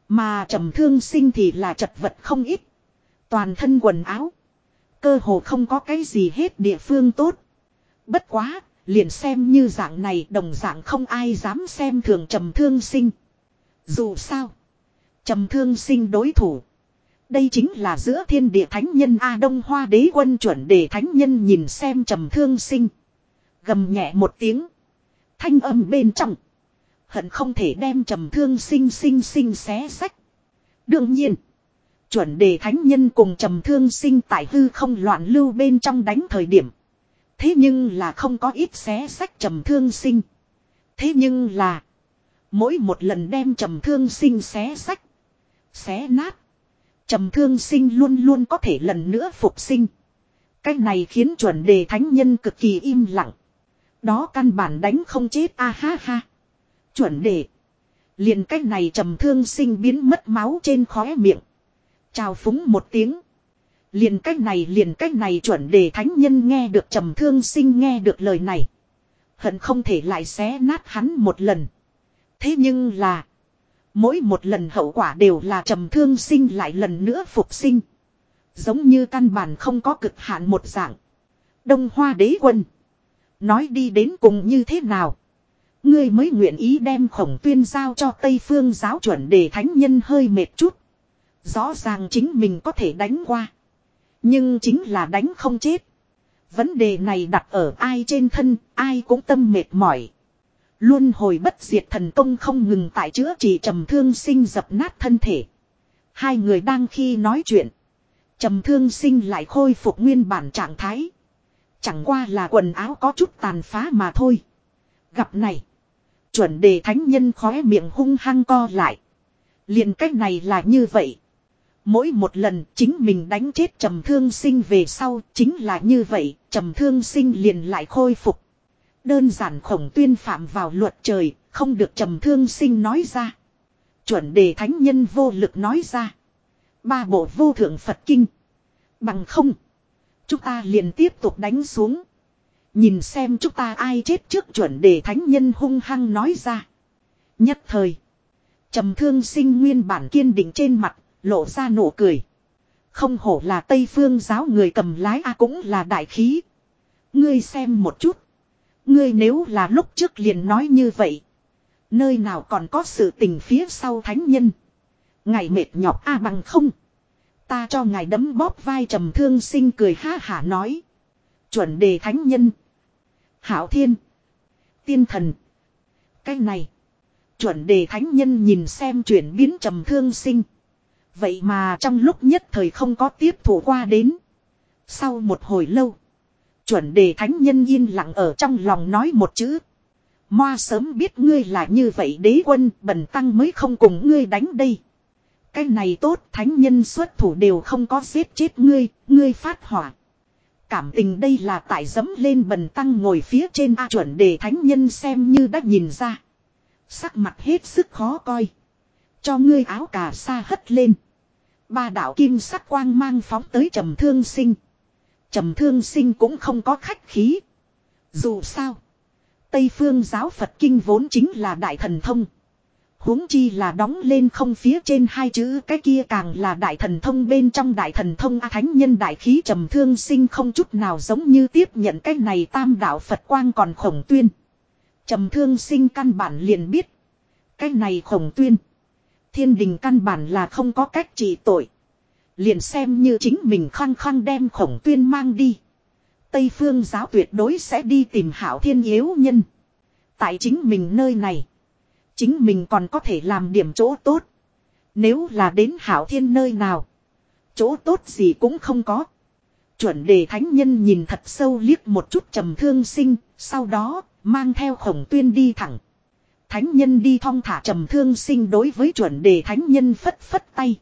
Mà trầm thương sinh thì là chật vật không ít. Toàn thân quần áo. Cơ hồ không có cái gì hết địa phương tốt. Bất quá, liền xem như dạng này đồng dạng không ai dám xem thường trầm thương sinh. Dù sao, trầm thương sinh đối thủ. Đây chính là giữa thiên địa thánh nhân A Đông Hoa đế quân chuẩn để thánh nhân nhìn xem trầm thương sinh. Gầm nhẹ một tiếng. Thanh âm bên trong. Hận không thể đem trầm thương sinh sinh sinh xé sách. Đương nhiên. Chuẩn đề thánh nhân cùng trầm thương sinh tại hư không loạn lưu bên trong đánh thời điểm. Thế nhưng là không có ít xé sách trầm thương sinh. Thế nhưng là. Mỗi một lần đem trầm thương sinh xé sách. Xé nát. Trầm thương sinh luôn luôn có thể lần nữa phục sinh. Cái này khiến chuẩn đề thánh nhân cực kỳ im lặng. Đó căn bản đánh không chết, a ha ha. Chuẩn đề. Liền cách này trầm thương sinh biến mất máu trên khóe miệng. Chào phúng một tiếng. Liền cách này, liền cách này chuẩn để thánh nhân nghe được trầm thương sinh nghe được lời này. Hận không thể lại xé nát hắn một lần. Thế nhưng là. Mỗi một lần hậu quả đều là trầm thương sinh lại lần nữa phục sinh. Giống như căn bản không có cực hạn một dạng. Đông hoa đế quân. Nói đi đến cùng như thế nào. Ngươi mới nguyện ý đem khổng tuyên giao cho Tây Phương giáo chuẩn để thánh nhân hơi mệt chút. Rõ ràng chính mình có thể đánh qua. Nhưng chính là đánh không chết. Vấn đề này đặt ở ai trên thân, ai cũng tâm mệt mỏi. Luôn hồi bất diệt thần công không ngừng tại chữa trị trầm thương sinh dập nát thân thể. Hai người đang khi nói chuyện. Trầm thương sinh lại khôi phục nguyên bản trạng thái. Chẳng qua là quần áo có chút tàn phá mà thôi. Gặp này. Chuẩn đề thánh nhân khóe miệng hung hăng co lại. liền cách này là như vậy. Mỗi một lần chính mình đánh chết trầm thương sinh về sau chính là như vậy, trầm thương sinh liền lại khôi phục. Đơn giản khổng tuyên phạm vào luật trời, không được trầm thương sinh nói ra. Chuẩn đề thánh nhân vô lực nói ra. Ba bộ vô thượng Phật kinh. Bằng không. Chúng ta liền tiếp tục đánh xuống. Nhìn xem chúng ta ai chết trước chuẩn đề thánh nhân hung hăng nói ra. Nhất thời. trầm thương sinh nguyên bản kiên định trên mặt lộ ra nụ cười. Không hổ là Tây Phương giáo người cầm lái A cũng là đại khí. Ngươi xem một chút. Ngươi nếu là lúc trước liền nói như vậy. Nơi nào còn có sự tình phía sau thánh nhân. ngày mệt nhọc A bằng không. Ta cho ngài đấm bóp vai trầm thương sinh cười ha hả nói. Chuẩn đề thánh nhân. Hảo thiên. Tiên thần. Cái này. Chuẩn đề thánh nhân nhìn xem chuyển biến trầm thương sinh. Vậy mà trong lúc nhất thời không có tiếp thủ qua đến. Sau một hồi lâu. Chuẩn đề thánh nhân yên lặng ở trong lòng nói một chữ. Moa sớm biết ngươi là như vậy đế quân bần tăng mới không cùng ngươi đánh đây. Cái này tốt thánh nhân xuất thủ đều không có giết chết ngươi, ngươi phát hỏa. Cảm tình đây là tại dấm lên bần tăng ngồi phía trên A chuẩn đề thánh nhân xem như đã nhìn ra. Sắc mặt hết sức khó coi. Cho ngươi áo cà sa hất lên. Ba đạo kim sắc quang mang phóng tới trầm thương sinh. Trầm thương sinh cũng không có khách khí. Dù sao. Tây phương giáo Phật kinh vốn chính là đại thần thông. huống chi là đóng lên không phía trên hai chữ, cái kia càng là đại thần thông bên trong đại thần thông A thánh nhân đại khí trầm thương sinh không chút nào giống như tiếp nhận cái này tam đạo Phật quang còn khổng tuyên. Trầm thương sinh căn bản liền biết. Cái này khổng tuyên. Thiên đình căn bản là không có cách trị tội. Liền xem như chính mình khăng khăng đem khổng tuyên mang đi. Tây phương giáo tuyệt đối sẽ đi tìm hảo thiên yếu nhân. Tại chính mình nơi này. Chính mình còn có thể làm điểm chỗ tốt. Nếu là đến hảo thiên nơi nào. Chỗ tốt gì cũng không có. Chuẩn đề thánh nhân nhìn thật sâu liếc một chút trầm thương sinh. Sau đó, mang theo khổng tuyên đi thẳng. Thánh nhân đi thong thả trầm thương sinh đối với chuẩn đề thánh nhân phất phất tay.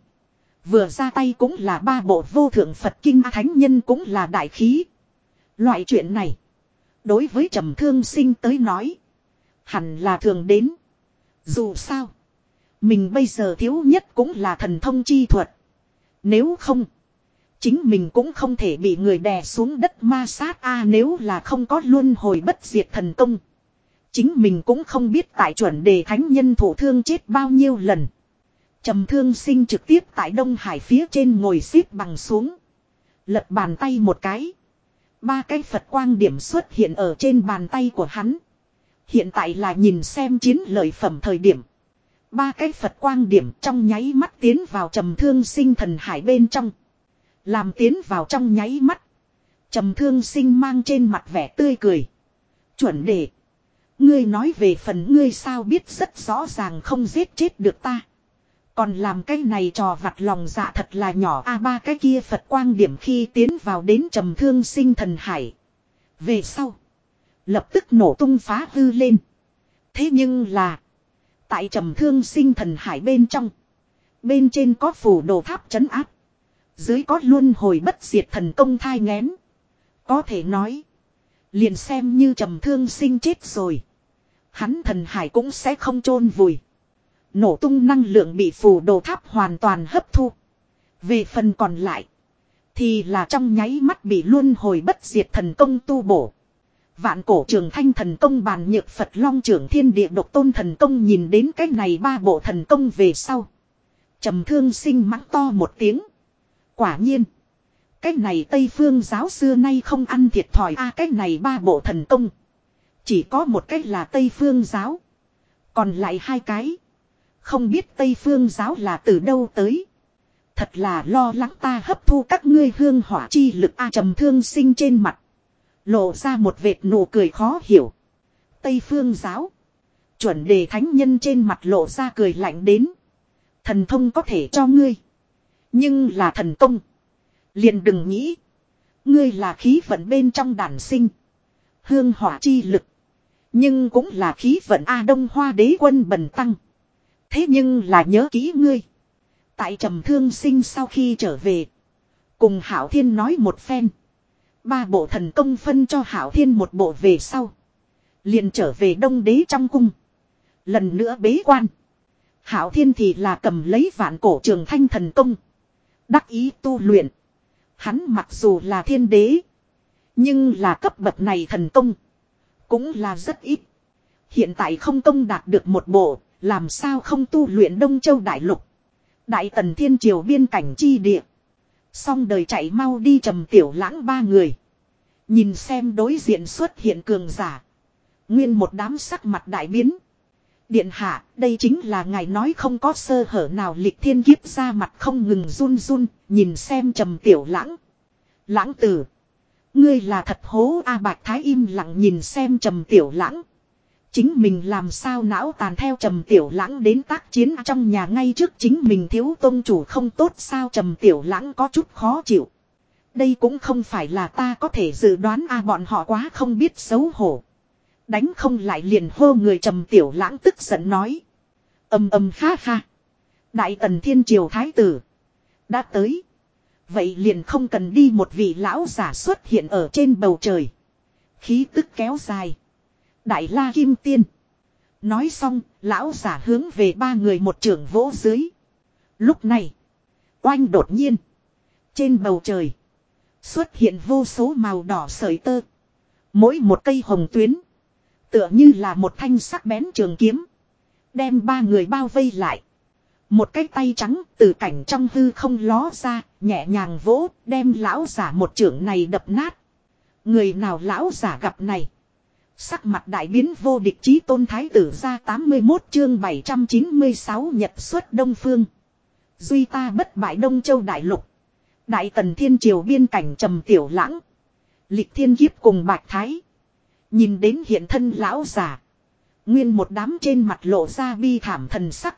Vừa ra tay cũng là ba bộ vô thượng Phật kinh thánh nhân cũng là đại khí. Loại chuyện này. Đối với trầm thương sinh tới nói. Hẳn là thường đến. Dù sao. Mình bây giờ thiếu nhất cũng là thần thông chi thuật. Nếu không. Chính mình cũng không thể bị người đè xuống đất ma sát, a nếu là không có luân hồi bất diệt thần công. Chính mình cũng không biết tại chuẩn đề thánh nhân thủ thương chết bao nhiêu lần. Trầm thương sinh trực tiếp tại Đông Hải phía trên ngồi xếp bằng xuống. Lật bàn tay một cái. Ba cái Phật quang điểm xuất hiện ở trên bàn tay của hắn. Hiện tại là nhìn xem chiến lợi phẩm thời điểm. Ba cái Phật quang điểm trong nháy mắt tiến vào trầm thương sinh thần hải bên trong. Làm tiến vào trong nháy mắt. Trầm thương sinh mang trên mặt vẻ tươi cười. Chuẩn đề. Ngươi nói về phần ngươi sao biết rất rõ ràng không giết chết được ta. Còn làm cái này trò vặt lòng dạ thật là nhỏ a ba cái kia Phật quang điểm khi tiến vào đến trầm thương sinh thần hải. Về sau. Lập tức nổ tung phá hư lên. Thế nhưng là. Tại trầm thương sinh thần hải bên trong. Bên trên có phủ đồ tháp trấn áp. Dưới có luôn hồi bất diệt thần công thai ngén. Có thể nói. Liền xem như trầm thương sinh chết rồi. Hắn thần hải cũng sẽ không chôn vùi. Nổ tung năng lượng bị phù đồ tháp hoàn toàn hấp thu. Về phần còn lại. Thì là trong nháy mắt bị luôn hồi bất diệt thần công tu bổ. Vạn cổ trường thanh thần công bàn nhược Phật long trưởng thiên địa độc tôn thần công nhìn đến cái này ba bộ thần công về sau. trầm thương sinh mắng to một tiếng. Quả nhiên. Cái này Tây Phương giáo xưa nay không ăn thiệt thòi a à, cái này ba bộ thần công. Chỉ có một cách là Tây Phương giáo. Còn lại hai cái. Không biết Tây Phương giáo là từ đâu tới. Thật là lo lắng ta hấp thu các ngươi hương hỏa chi lực a trầm thương sinh trên mặt. Lộ ra một vệt nụ cười khó hiểu. Tây Phương giáo. Chuẩn đề thánh nhân trên mặt lộ ra cười lạnh đến. Thần thông có thể cho ngươi. Nhưng là thần công. Liền đừng nghĩ. Ngươi là khí vận bên trong đàn sinh. Hương hỏa chi lực. Nhưng cũng là khí vận A Đông Hoa đế quân bần tăng. Thế nhưng là nhớ kỹ ngươi. Tại trầm thương sinh sau khi trở về. Cùng Hảo Thiên nói một phen. Ba bộ thần công phân cho Hảo Thiên một bộ về sau. Liền trở về đông đế trong cung. Lần nữa bế quan. Hảo Thiên thì là cầm lấy vạn cổ trường thanh thần công. Đắc ý tu luyện. Hắn mặc dù là thiên đế. Nhưng là cấp bậc này thần công. Cũng là rất ít. Hiện tại không công đạt được một bộ. Làm sao không tu luyện Đông Châu Đại Lục. Đại tần thiên triều biên cảnh chi địa. Xong đời chạy mau đi trầm tiểu lãng ba người. Nhìn xem đối diện xuất hiện cường giả. Nguyên một đám sắc mặt đại biến. Điện hạ, đây chính là ngài nói không có sơ hở nào lịch thiên kiếp ra mặt không ngừng run run, nhìn xem trầm tiểu lãng. Lãng tử. Ngươi là thật hố A Bạch Thái im lặng nhìn xem trầm tiểu lãng. Chính mình làm sao não tàn theo trầm tiểu lãng đến tác chiến trong nhà ngay trước chính mình thiếu tôn chủ không tốt sao trầm tiểu lãng có chút khó chịu. Đây cũng không phải là ta có thể dự đoán a bọn họ quá không biết xấu hổ. Đánh không lại liền hô người trầm tiểu lãng tức giận nói. Âm âm ha ha. Đại tần thiên triều thái tử. Đã tới. Vậy liền không cần đi một vị lão giả xuất hiện ở trên bầu trời. Khí tức kéo dài. Đại la kim tiên. Nói xong, lão giả hướng về ba người một trưởng vỗ dưới. Lúc này, oanh đột nhiên. Trên bầu trời, xuất hiện vô số màu đỏ sợi tơ. Mỗi một cây hồng tuyến, tựa như là một thanh sắc bén trường kiếm. Đem ba người bao vây lại. Một cái tay trắng từ cảnh trong hư không ló ra, nhẹ nhàng vỗ, đem lão giả một trưởng này đập nát. Người nào lão giả gặp này. Sắc mặt đại biến vô địch chí tôn thái tử ra 81 chương 796 nhật xuất Đông Phương. Duy ta bất bại Đông Châu Đại Lục. Đại tần thiên triều biên cảnh trầm tiểu lãng. Lịch thiên kiếp cùng bạch thái. Nhìn đến hiện thân lão giả. Nguyên một đám trên mặt lộ ra bi thảm thần sắc.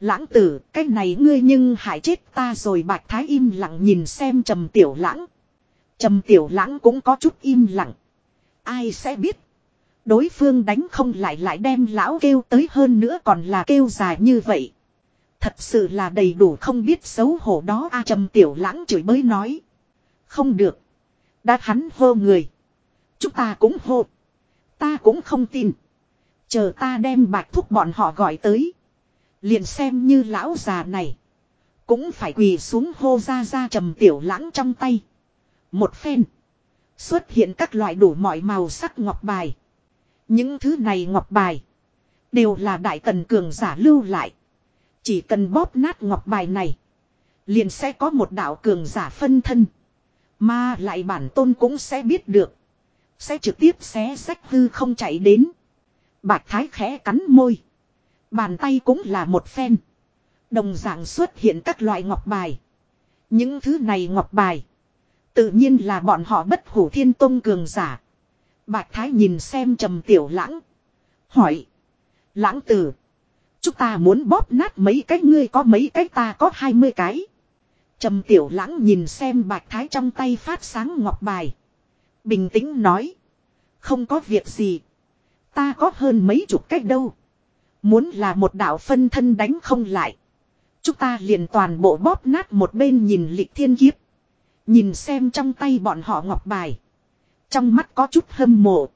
Lãng tử, cái này ngươi nhưng hại chết ta rồi bạch thái im lặng nhìn xem trầm tiểu lãng. Trầm tiểu lãng cũng có chút im lặng. Ai sẽ biết. Đối phương đánh không lại lại đem lão kêu tới hơn nữa còn là kêu dài như vậy. Thật sự là đầy đủ không biết xấu hổ đó a trầm tiểu lãng chửi bới nói. Không được. Đã hắn hô người. Chúng ta cũng hô. Ta cũng không tin. Chờ ta đem bạch thúc bọn họ gọi tới. Liền xem như lão già này. Cũng phải quỳ xuống hô ra ra trầm tiểu lãng trong tay. Một phen. Xuất hiện các loại đủ mọi màu sắc ngọc bài. Những thứ này ngọc bài. Đều là đại tần cường giả lưu lại. Chỉ cần bóp nát ngọc bài này. Liền sẽ có một đạo cường giả phân thân. Mà lại bản tôn cũng sẽ biết được. Sẽ trực tiếp xé sách hư không chạy đến. Bạch Thái khẽ cắn môi. Bàn tay cũng là một phen. Đồng dạng xuất hiện các loại ngọc bài. Những thứ này ngọc bài. Tự nhiên là bọn họ bất hủ thiên tôn cường giả. Bạch Thái nhìn xem trầm tiểu lãng. Hỏi. Lãng tử. Chúng ta muốn bóp nát mấy cái ngươi có mấy cái ta có hai mươi cái. Trầm tiểu lãng nhìn xem bạch thái trong tay phát sáng ngọc bài. Bình tĩnh nói. Không có việc gì. Ta có hơn mấy chục cách đâu. Muốn là một đạo phân thân đánh không lại. Chúng ta liền toàn bộ bóp nát một bên nhìn lịch thiên kiếp. Nhìn xem trong tay bọn họ ngọc bài. Trong mắt có chút hâm mộ.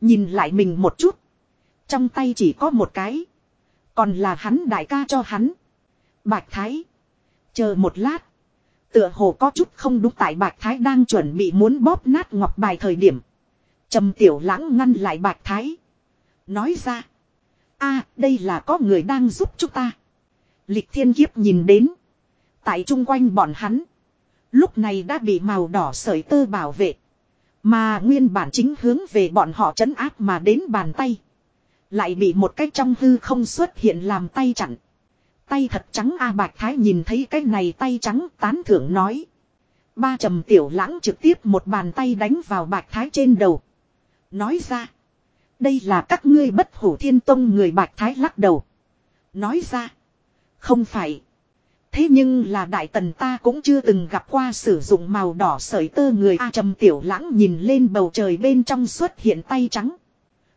Nhìn lại mình một chút. Trong tay chỉ có một cái. Còn là hắn đại ca cho hắn. Bạch Thái. Chờ một lát. Tựa hồ có chút không đúng tại Bạch Thái đang chuẩn bị muốn bóp nát ngọc bài thời điểm. Trầm tiểu lãng ngăn lại Bạch Thái. Nói ra a, đây là có người đang giúp chúng ta. Lịch thiên kiếp nhìn đến. Tại chung quanh bọn hắn. Lúc này đã bị màu đỏ sợi tơ bảo vệ. Mà nguyên bản chính hướng về bọn họ trấn áp mà đến bàn tay. Lại bị một cái trong hư không xuất hiện làm tay chặn. Tay thật trắng A Bạch Thái nhìn thấy cái này tay trắng tán thưởng nói. Ba trầm tiểu lãng trực tiếp một bàn tay đánh vào Bạch Thái trên đầu. Nói ra. Đây là các ngươi bất hủ thiên tông người Bạch Thái lắc đầu. Nói ra. Không phải. Thế nhưng là đại tần ta cũng chưa từng gặp qua sử dụng màu đỏ sợi tơ người A trầm tiểu lãng nhìn lên bầu trời bên trong xuất hiện tay trắng.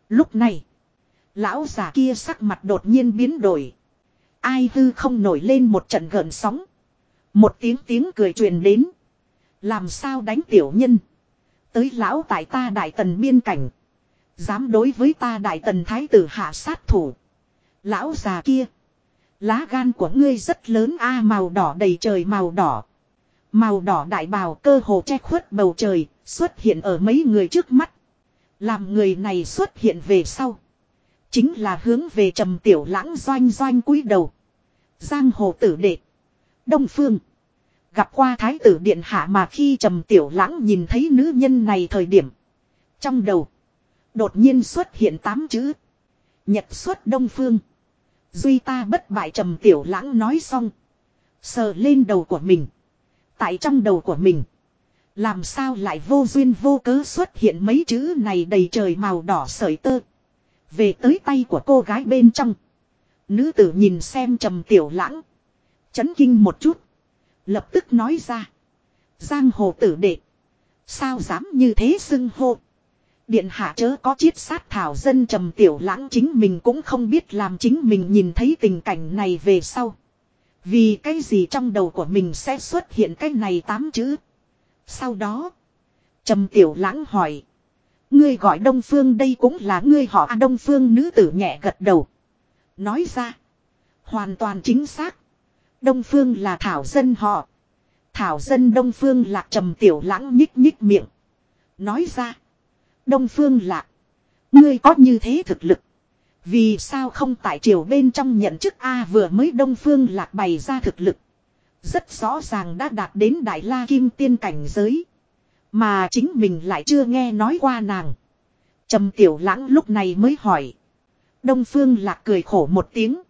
Lúc này. Lão già kia sắc mặt đột nhiên biến đổi. Ai hư không nổi lên một trận gợn sóng. Một tiếng tiếng cười truyền đến. Làm sao đánh tiểu nhân. Tới lão tại ta đại tần biên cảnh. Dám đối với ta đại tần thái tử hạ sát thủ. Lão già kia. Lá gan của ngươi rất lớn a màu đỏ đầy trời màu đỏ. Màu đỏ đại bào cơ hồ che khuất bầu trời, xuất hiện ở mấy người trước mắt. Làm người này xuất hiện về sau. Chính là hướng về trầm tiểu lãng doanh doanh cúi đầu. Giang hồ tử đệ. Đông phương. Gặp qua thái tử điện hạ mà khi trầm tiểu lãng nhìn thấy nữ nhân này thời điểm. Trong đầu. Đột nhiên xuất hiện tám chữ. Nhật xuất đông phương. Duy ta bất bại trầm tiểu lãng nói xong. Sờ lên đầu của mình. Tại trong đầu của mình. Làm sao lại vô duyên vô cớ xuất hiện mấy chữ này đầy trời màu đỏ sợi tơ. Về tới tay của cô gái bên trong. Nữ tử nhìn xem trầm tiểu lãng. Chấn kinh một chút. Lập tức nói ra. Giang hồ tử đệ. Sao dám như thế xưng hô. Điện hạ chớ có chiết sát thảo dân trầm tiểu lãng chính mình cũng không biết làm chính mình nhìn thấy tình cảnh này về sau. Vì cái gì trong đầu của mình sẽ xuất hiện cái này tám chữ. Sau đó. Trầm tiểu lãng hỏi. Ngươi gọi Đông Phương đây cũng là ngươi họ à, Đông Phương nữ tử nhẹ gật đầu. Nói ra. Hoàn toàn chính xác. Đông Phương là thảo dân họ. Thảo dân Đông Phương là trầm tiểu lãng nhích nhích miệng. Nói ra. Đông Phương lạc. Ngươi có như thế thực lực. Vì sao không tại triều bên trong nhận chức A vừa mới Đông Phương lạc bày ra thực lực. Rất rõ ràng đã đạt đến Đại La Kim tiên cảnh giới. Mà chính mình lại chưa nghe nói qua nàng. Trầm tiểu lãng lúc này mới hỏi. Đông Phương Lạc cười khổ một tiếng.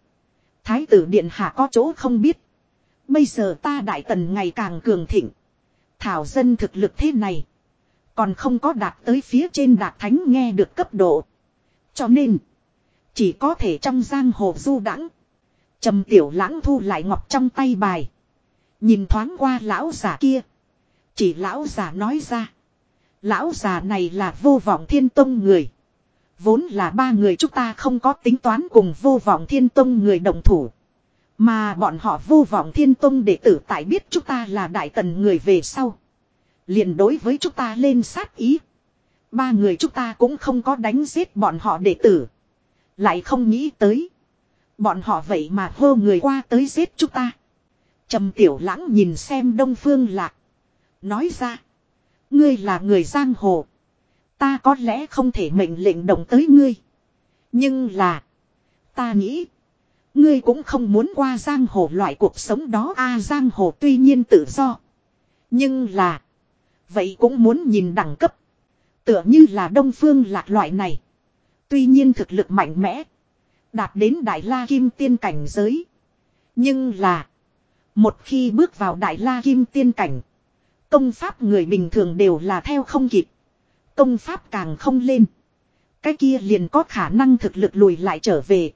Thái tử Điện Hạ có chỗ không biết. Bây giờ ta Đại Tần ngày càng cường thịnh. Thảo dân thực lực thế này. Còn không có đạt tới phía trên đạt thánh nghe được cấp độ. Cho nên. Chỉ có thể trong giang hồ du đãng trầm tiểu lãng thu lại ngọc trong tay bài. Nhìn thoáng qua lão giả kia. Chỉ lão già nói ra. Lão già này là vô vọng thiên tông người. Vốn là ba người chúng ta không có tính toán cùng vô vọng thiên tông người đồng thủ. Mà bọn họ vô vọng thiên tông đệ tử tại biết chúng ta là đại tần người về sau liền đối với chúng ta lên sát ý. Ba người chúng ta cũng không có đánh giết bọn họ đệ tử. Lại không nghĩ tới. Bọn họ vậy mà hô người qua tới giết chúng ta. Trầm tiểu lãng nhìn xem đông phương lạc. Nói ra. Ngươi là người giang hồ. Ta có lẽ không thể mệnh lệnh động tới ngươi. Nhưng là. Ta nghĩ. Ngươi cũng không muốn qua giang hồ loại cuộc sống đó a à, giang hồ tuy nhiên tự do. Nhưng là. Vậy cũng muốn nhìn đẳng cấp. Tựa như là đông phương lạc loại này. Tuy nhiên thực lực mạnh mẽ. Đạt đến đại la kim tiên cảnh giới. Nhưng là. Một khi bước vào đại la kim tiên cảnh. Công pháp người bình thường đều là theo không kịp. Công pháp càng không lên. Cái kia liền có khả năng thực lực lùi lại trở về.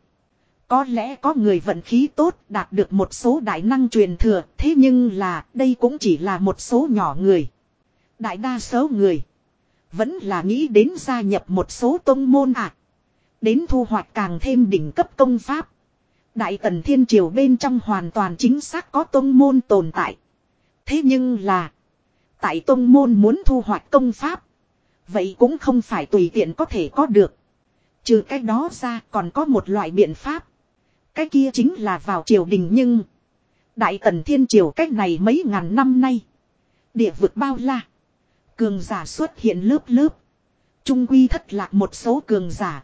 Có lẽ có người vận khí tốt đạt được một số đại năng truyền thừa. Thế nhưng là đây cũng chỉ là một số nhỏ người. Đại đa số người. Vẫn là nghĩ đến gia nhập một số tông môn ạ. À. Đến thu hoạch càng thêm đỉnh cấp công pháp. Đại tần thiên triều bên trong hoàn toàn chính xác có tông môn tồn tại. Thế nhưng là. Tại tông môn muốn thu hoạch công pháp. Vậy cũng không phải tùy tiện có thể có được. Trừ cái đó ra còn có một loại biện pháp. Cái kia chính là vào triều đình nhưng. Đại tần thiên triều cách này mấy ngàn năm nay. Địa vực bao la. Cường giả xuất hiện lớp lớp. Trung quy thất lạc một số cường giả.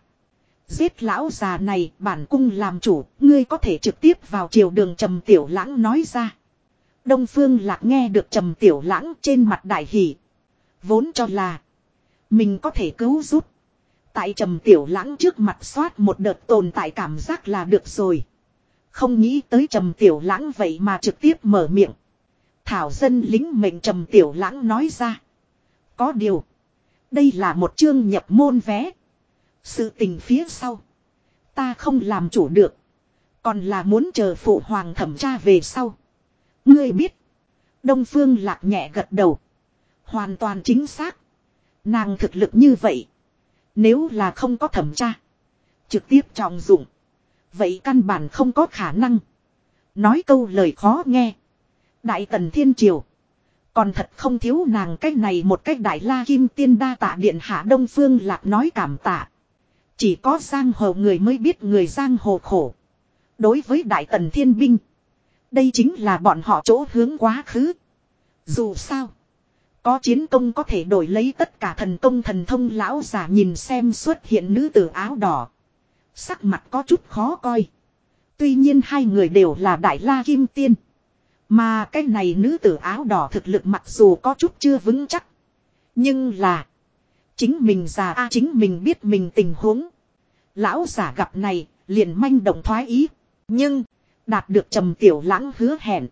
Giết lão già này bản cung làm chủ, ngươi có thể trực tiếp vào triều đường trầm tiểu lãng nói ra. Đông phương lạc nghe được trầm tiểu lãng trên mặt đại hỷ. Vốn cho là mình có thể cứu giúp. Tại trầm tiểu lãng trước mặt xoát một đợt tồn tại cảm giác là được rồi. Không nghĩ tới trầm tiểu lãng vậy mà trực tiếp mở miệng. Thảo dân lính mệnh trầm tiểu lãng nói ra. Có điều. Đây là một chương nhập môn vé. Sự tình phía sau. Ta không làm chủ được. Còn là muốn chờ phụ hoàng thẩm tra về sau. Ngươi biết. Đông Phương lạc nhẹ gật đầu. Hoàn toàn chính xác. Nàng thực lực như vậy. Nếu là không có thẩm tra. Trực tiếp trọng dụng. Vậy căn bản không có khả năng. Nói câu lời khó nghe. Đại tần thiên triều. Còn thật không thiếu nàng cách này một cách đại la kim tiên đa tạ điện hạ đông phương lạc nói cảm tạ. Chỉ có giang hồ người mới biết người giang hồ khổ. Đối với đại tần thiên binh. Đây chính là bọn họ chỗ hướng quá khứ. Dù sao. Có chiến công có thể đổi lấy tất cả thần công thần thông lão giả nhìn xem xuất hiện nữ tử áo đỏ. Sắc mặt có chút khó coi. Tuy nhiên hai người đều là đại la kim tiên. Mà cái này nữ tử áo đỏ thực lực mặc dù có chút chưa vững chắc. Nhưng là. Chính mình già a, chính mình biết mình tình huống. Lão giả gặp này, liền manh động thoái ý. Nhưng. Đạt được trầm tiểu lãng hứa hẹn.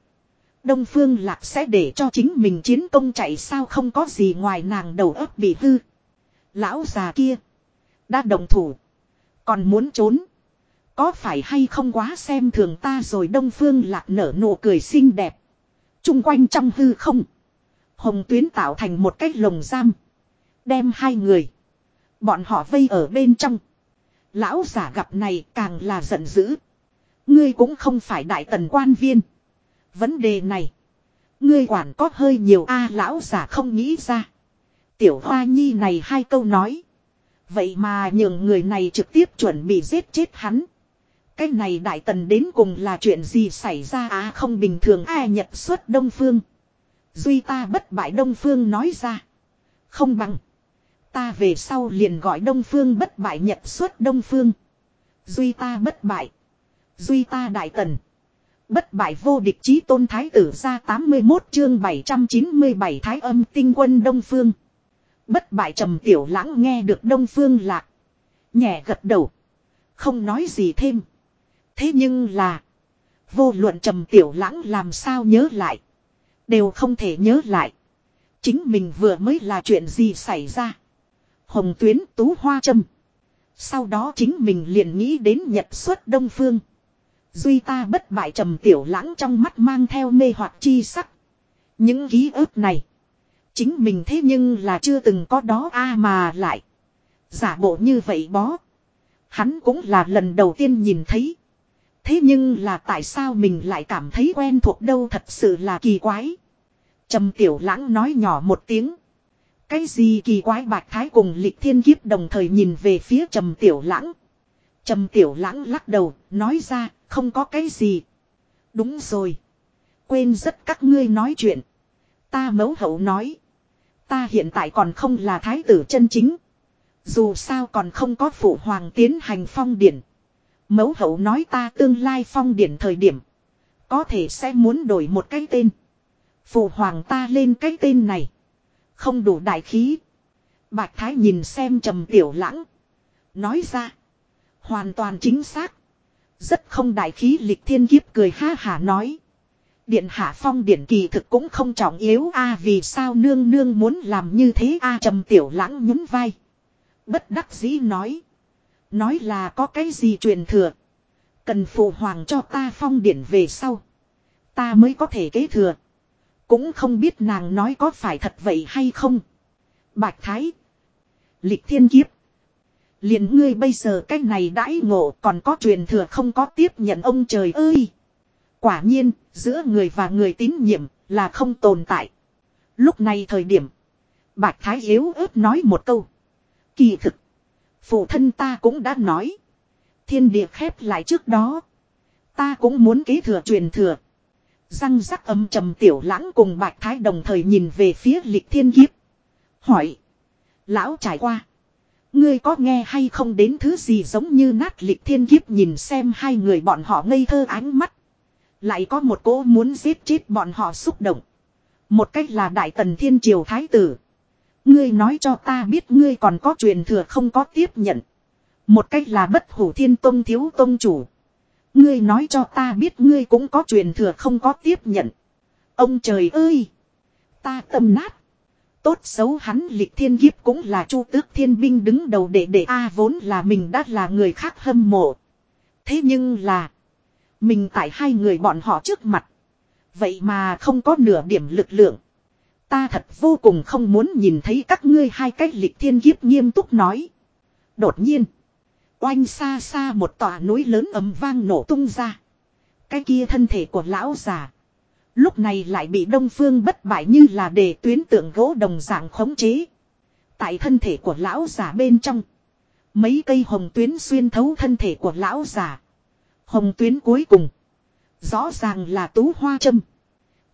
Đông Phương Lạc sẽ để cho chính mình chiến công chạy sao không có gì ngoài nàng đầu óc bị hư. Lão già kia. Đã đồng thủ. Còn muốn trốn. Có phải hay không quá xem thường ta rồi Đông Phương Lạc nở nụ cười xinh đẹp. Trung quanh trong hư không. Hồng tuyến tạo thành một cái lồng giam. Đem hai người. Bọn họ vây ở bên trong. Lão giả gặp này càng là giận dữ. Ngươi cũng không phải đại tần quan viên. Vấn đề này. Ngươi quản có hơi nhiều a, lão giả không nghĩ ra. Tiểu hoa nhi này hai câu nói. Vậy mà nhường người này trực tiếp chuẩn bị giết chết hắn. Cái này đại tần đến cùng là chuyện gì xảy ra á không bình thường, ai nhật xuất đông phương. Duy ta bất bại đông phương nói ra. Không bằng. Ta về sau liền gọi đông phương bất bại nhật xuất đông phương. Duy ta bất bại. Duy ta đại tần. Bất bại vô địch chí tôn thái tử ra 81 chương 797 thái âm tinh quân đông phương. Bất bại trầm tiểu lãng nghe được đông phương lạc. Nhẹ gật đầu. Không nói gì thêm. Thế nhưng là. Vô luận trầm tiểu lãng làm sao nhớ lại. Đều không thể nhớ lại. Chính mình vừa mới là chuyện gì xảy ra. Hồng tuyến, tú hoa trầm. Sau đó chính mình liền nghĩ đến nhật xuất đông phương. Duy ta bất bại trầm tiểu lãng trong mắt mang theo mê hoặc chi sắc. Những ký ức này. Chính mình thế nhưng là chưa từng có đó a mà lại. Giả bộ như vậy bó. Hắn cũng là lần đầu tiên nhìn thấy. Thế nhưng là tại sao mình lại cảm thấy quen thuộc đâu thật sự là kỳ quái. Trầm tiểu lãng nói nhỏ một tiếng. Cái gì kỳ quái bạch thái cùng lịch thiên kiếp đồng thời nhìn về phía trầm tiểu lãng. Trầm tiểu lãng lắc đầu, nói ra, không có cái gì. Đúng rồi. Quên rất các ngươi nói chuyện. Ta mấu hậu nói. Ta hiện tại còn không là thái tử chân chính. Dù sao còn không có phụ hoàng tiến hành phong điển. Mẫu hậu nói ta tương lai phong điển thời điểm. Có thể sẽ muốn đổi một cái tên. Phụ hoàng ta lên cái tên này. Không đủ đại khí. Bạch Thái nhìn xem trầm tiểu lãng. Nói ra. Hoàn toàn chính xác. Rất không đại khí lịch thiên kiếp cười ha hả nói. Điện hạ phong điển kỳ thực cũng không trọng yếu a vì sao nương nương muốn làm như thế a trầm tiểu lãng nhún vai. Bất đắc dĩ nói. Nói là có cái gì truyền thừa. Cần phụ hoàng cho ta phong điển về sau. Ta mới có thể kế thừa. Cũng không biết nàng nói có phải thật vậy hay không. Bạch Thái. Lịch thiên kiếp. liền ngươi bây giờ cái này đãi ngộ còn có truyền thừa không có tiếp nhận ông trời ơi. Quả nhiên, giữa người và người tín nhiệm là không tồn tại. Lúc này thời điểm. Bạch Thái yếu ớt nói một câu. Kỳ thực. Phụ thân ta cũng đã nói. Thiên địa khép lại trước đó. Ta cũng muốn kế thừa truyền thừa. Răng rắc âm trầm tiểu lãng cùng bạch thái đồng thời nhìn về phía lịch thiên kiếp. Hỏi. Lão trải qua. Ngươi có nghe hay không đến thứ gì giống như nát lịch thiên kiếp nhìn xem hai người bọn họ ngây thơ ánh mắt. Lại có một cô muốn giết chết bọn họ xúc động. Một cách là đại tần thiên triều thái tử. Ngươi nói cho ta biết ngươi còn có truyền thừa không có tiếp nhận. Một cách là bất hủ thiên tông thiếu tông chủ. Ngươi nói cho ta biết ngươi cũng có truyền thừa không có tiếp nhận. Ông trời ơi! Ta tâm nát. Tốt xấu hắn lịch thiên kiếp cũng là chu tước thiên binh đứng đầu để để A vốn là mình đã là người khác hâm mộ. Thế nhưng là. Mình tại hai người bọn họ trước mặt. Vậy mà không có nửa điểm lực lượng. Ta thật vô cùng không muốn nhìn thấy các ngươi hai cái lịch thiên kiếp nghiêm túc nói. Đột nhiên. Oanh xa xa một tòa núi lớn ấm vang nổ tung ra. Cái kia thân thể của lão già. Lúc này lại bị đông phương bất bại như là để tuyến tượng gỗ đồng dạng khống chế. Tại thân thể của lão già bên trong. Mấy cây hồng tuyến xuyên thấu thân thể của lão già. Hồng tuyến cuối cùng. Rõ ràng là tú hoa châm.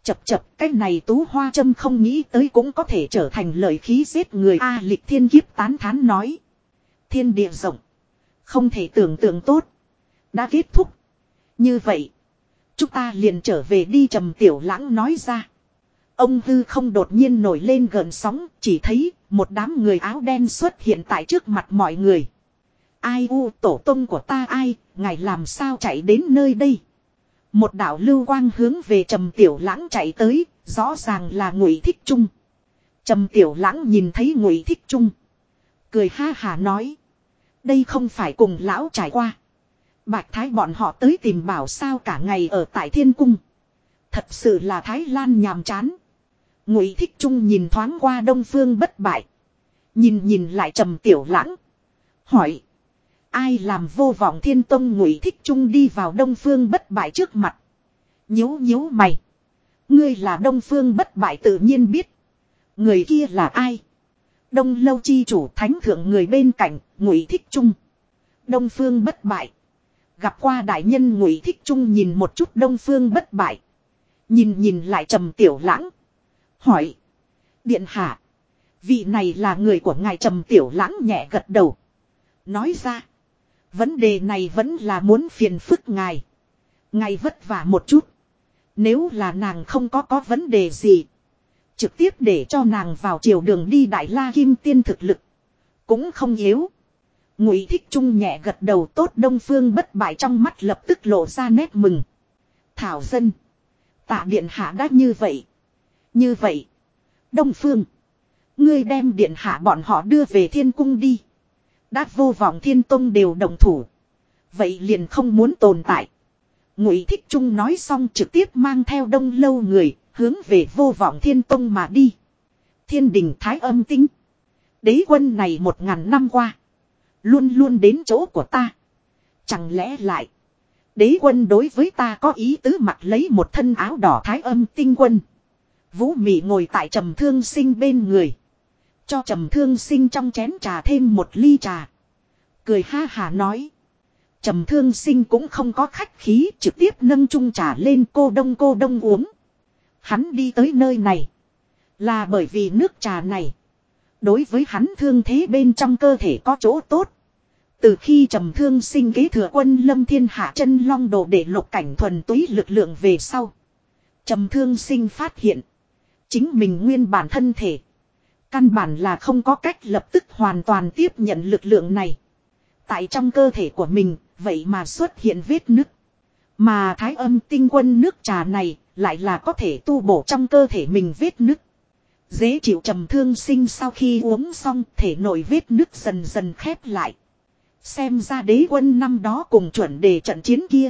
Chập chập, cái này tú hoa châm không nghĩ tới cũng có thể trở thành lợi khí giết người A lịch thiên kiếp tán thán nói. Thiên địa rộng. Không thể tưởng tượng tốt. Đã kết thúc. Như vậy. Chúng ta liền trở về đi trầm tiểu lãng nói ra. Ông hư không đột nhiên nổi lên gần sóng. Chỉ thấy một đám người áo đen xuất hiện tại trước mặt mọi người. Ai u tổ tông của ta, ai. Ngài làm sao chạy đến nơi đây. Một đạo lưu quang hướng về trầm tiểu lãng chạy tới. Rõ ràng là ngụy thích trung. Trầm tiểu lãng nhìn thấy ngụy thích trung. Cười ha hà nói. Đây không phải cùng lão trải qua. Bạch Thái bọn họ tới tìm bảo sao cả ngày ở tại thiên cung. Thật sự là Thái Lan nhàm chán. Ngụy Thích Trung nhìn thoáng qua Đông Phương bất bại. Nhìn nhìn lại trầm tiểu lãng. Hỏi. Ai làm vô vọng thiên tông Ngụy Thích Trung đi vào Đông Phương bất bại trước mặt. nhíu nhíu mày. Ngươi là Đông Phương bất bại tự nhiên biết. Người kia là ai? Đông lâu chi chủ thánh thượng người bên cạnh, ngụy thích trung. Đông phương bất bại. Gặp qua đại nhân ngụy thích trung nhìn một chút đông phương bất bại. Nhìn nhìn lại trầm tiểu lãng. Hỏi. Điện hạ. Vị này là người của ngài trầm tiểu lãng nhẹ gật đầu. Nói ra. Vấn đề này vẫn là muốn phiền phức ngài. Ngài vất vả một chút. Nếu là nàng không có có vấn đề gì. Trực tiếp để cho nàng vào chiều đường đi Đại La Kim Tiên thực lực. Cũng không yếu. Ngụy Thích Trung nhẹ gật đầu tốt Đông Phương bất bại trong mắt lập tức lộ ra nét mừng. Thảo dân. Tạ Điện Hạ đã như vậy. Như vậy. Đông Phương. Ngươi đem Điện Hạ bọn họ đưa về thiên cung đi. Đã vô vọng thiên tông đều đồng thủ. Vậy liền không muốn tồn tại. Ngụy Thích Trung nói xong trực tiếp mang theo đông lâu người, hướng về vô vọng thiên tông mà đi. Thiên đình thái âm tinh. Đế quân này một ngàn năm qua. Luôn luôn đến chỗ của ta. Chẳng lẽ lại. Đế quân đối với ta có ý tứ mặc lấy một thân áo đỏ thái âm tinh quân. Vũ mị ngồi tại trầm thương sinh bên người. Cho trầm thương sinh trong chén trà thêm một ly trà. Cười ha hà nói. Trầm thương sinh cũng không có khách khí, trực tiếp nâng chung trà lên, cô đông cô đông uống. Hắn đi tới nơi này. Là bởi vì nước trà này. Đối với hắn thương thế bên trong cơ thể có chỗ tốt. Từ khi trầm thương sinh kế thừa quân lâm thiên hạ chân long đồ để lục cảnh thuần túy lực lượng về sau. Trầm thương sinh phát hiện. Chính mình nguyên bản thân thể. Căn bản là không có cách lập tức hoàn toàn tiếp nhận lực lượng này. Tại trong cơ thể của mình, vậy mà xuất hiện vết nứt. Mà thái âm tinh quân nước trà này lại là có thể tu bổ trong cơ thể mình vết nứt. Dễ chịu trầm thương sinh sau khi uống xong thể nội vết nứt dần dần khép lại. Xem ra đế quân năm đó cùng chuẩn đề trận chiến kia.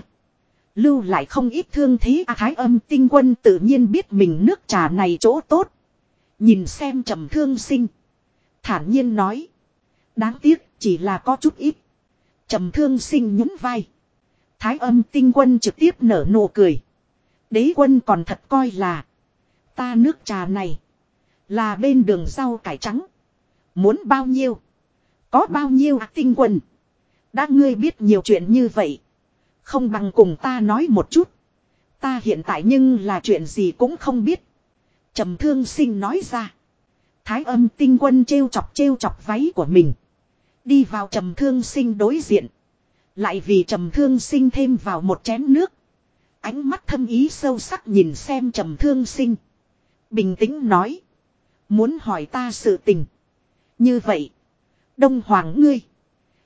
Lưu lại không ít thương thế à, Thái âm tinh quân tự nhiên biết mình nước trà này chỗ tốt. Nhìn xem trầm thương sinh. Thản nhiên nói. Đáng tiếc, chỉ là có chút ít. Trầm thương sinh nhún vai. Thái âm tinh quân trực tiếp nở nụ cười. Đế quân còn thật coi là. Ta nước trà này. Là bên đường rau cải trắng. Muốn bao nhiêu. Có bao nhiêu à, tinh quân. Đã ngươi biết nhiều chuyện như vậy. Không bằng cùng ta nói một chút. Ta hiện tại nhưng là chuyện gì cũng không biết trầm thương sinh nói ra. Thái âm tinh quân trêu chọc trêu chọc váy của mình. Đi vào trầm thương sinh đối diện. Lại vì trầm thương sinh thêm vào một chén nước. Ánh mắt thâm ý sâu sắc nhìn xem trầm thương sinh. Bình tĩnh nói. Muốn hỏi ta sự tình. Như vậy. Đông Hoàng ngươi.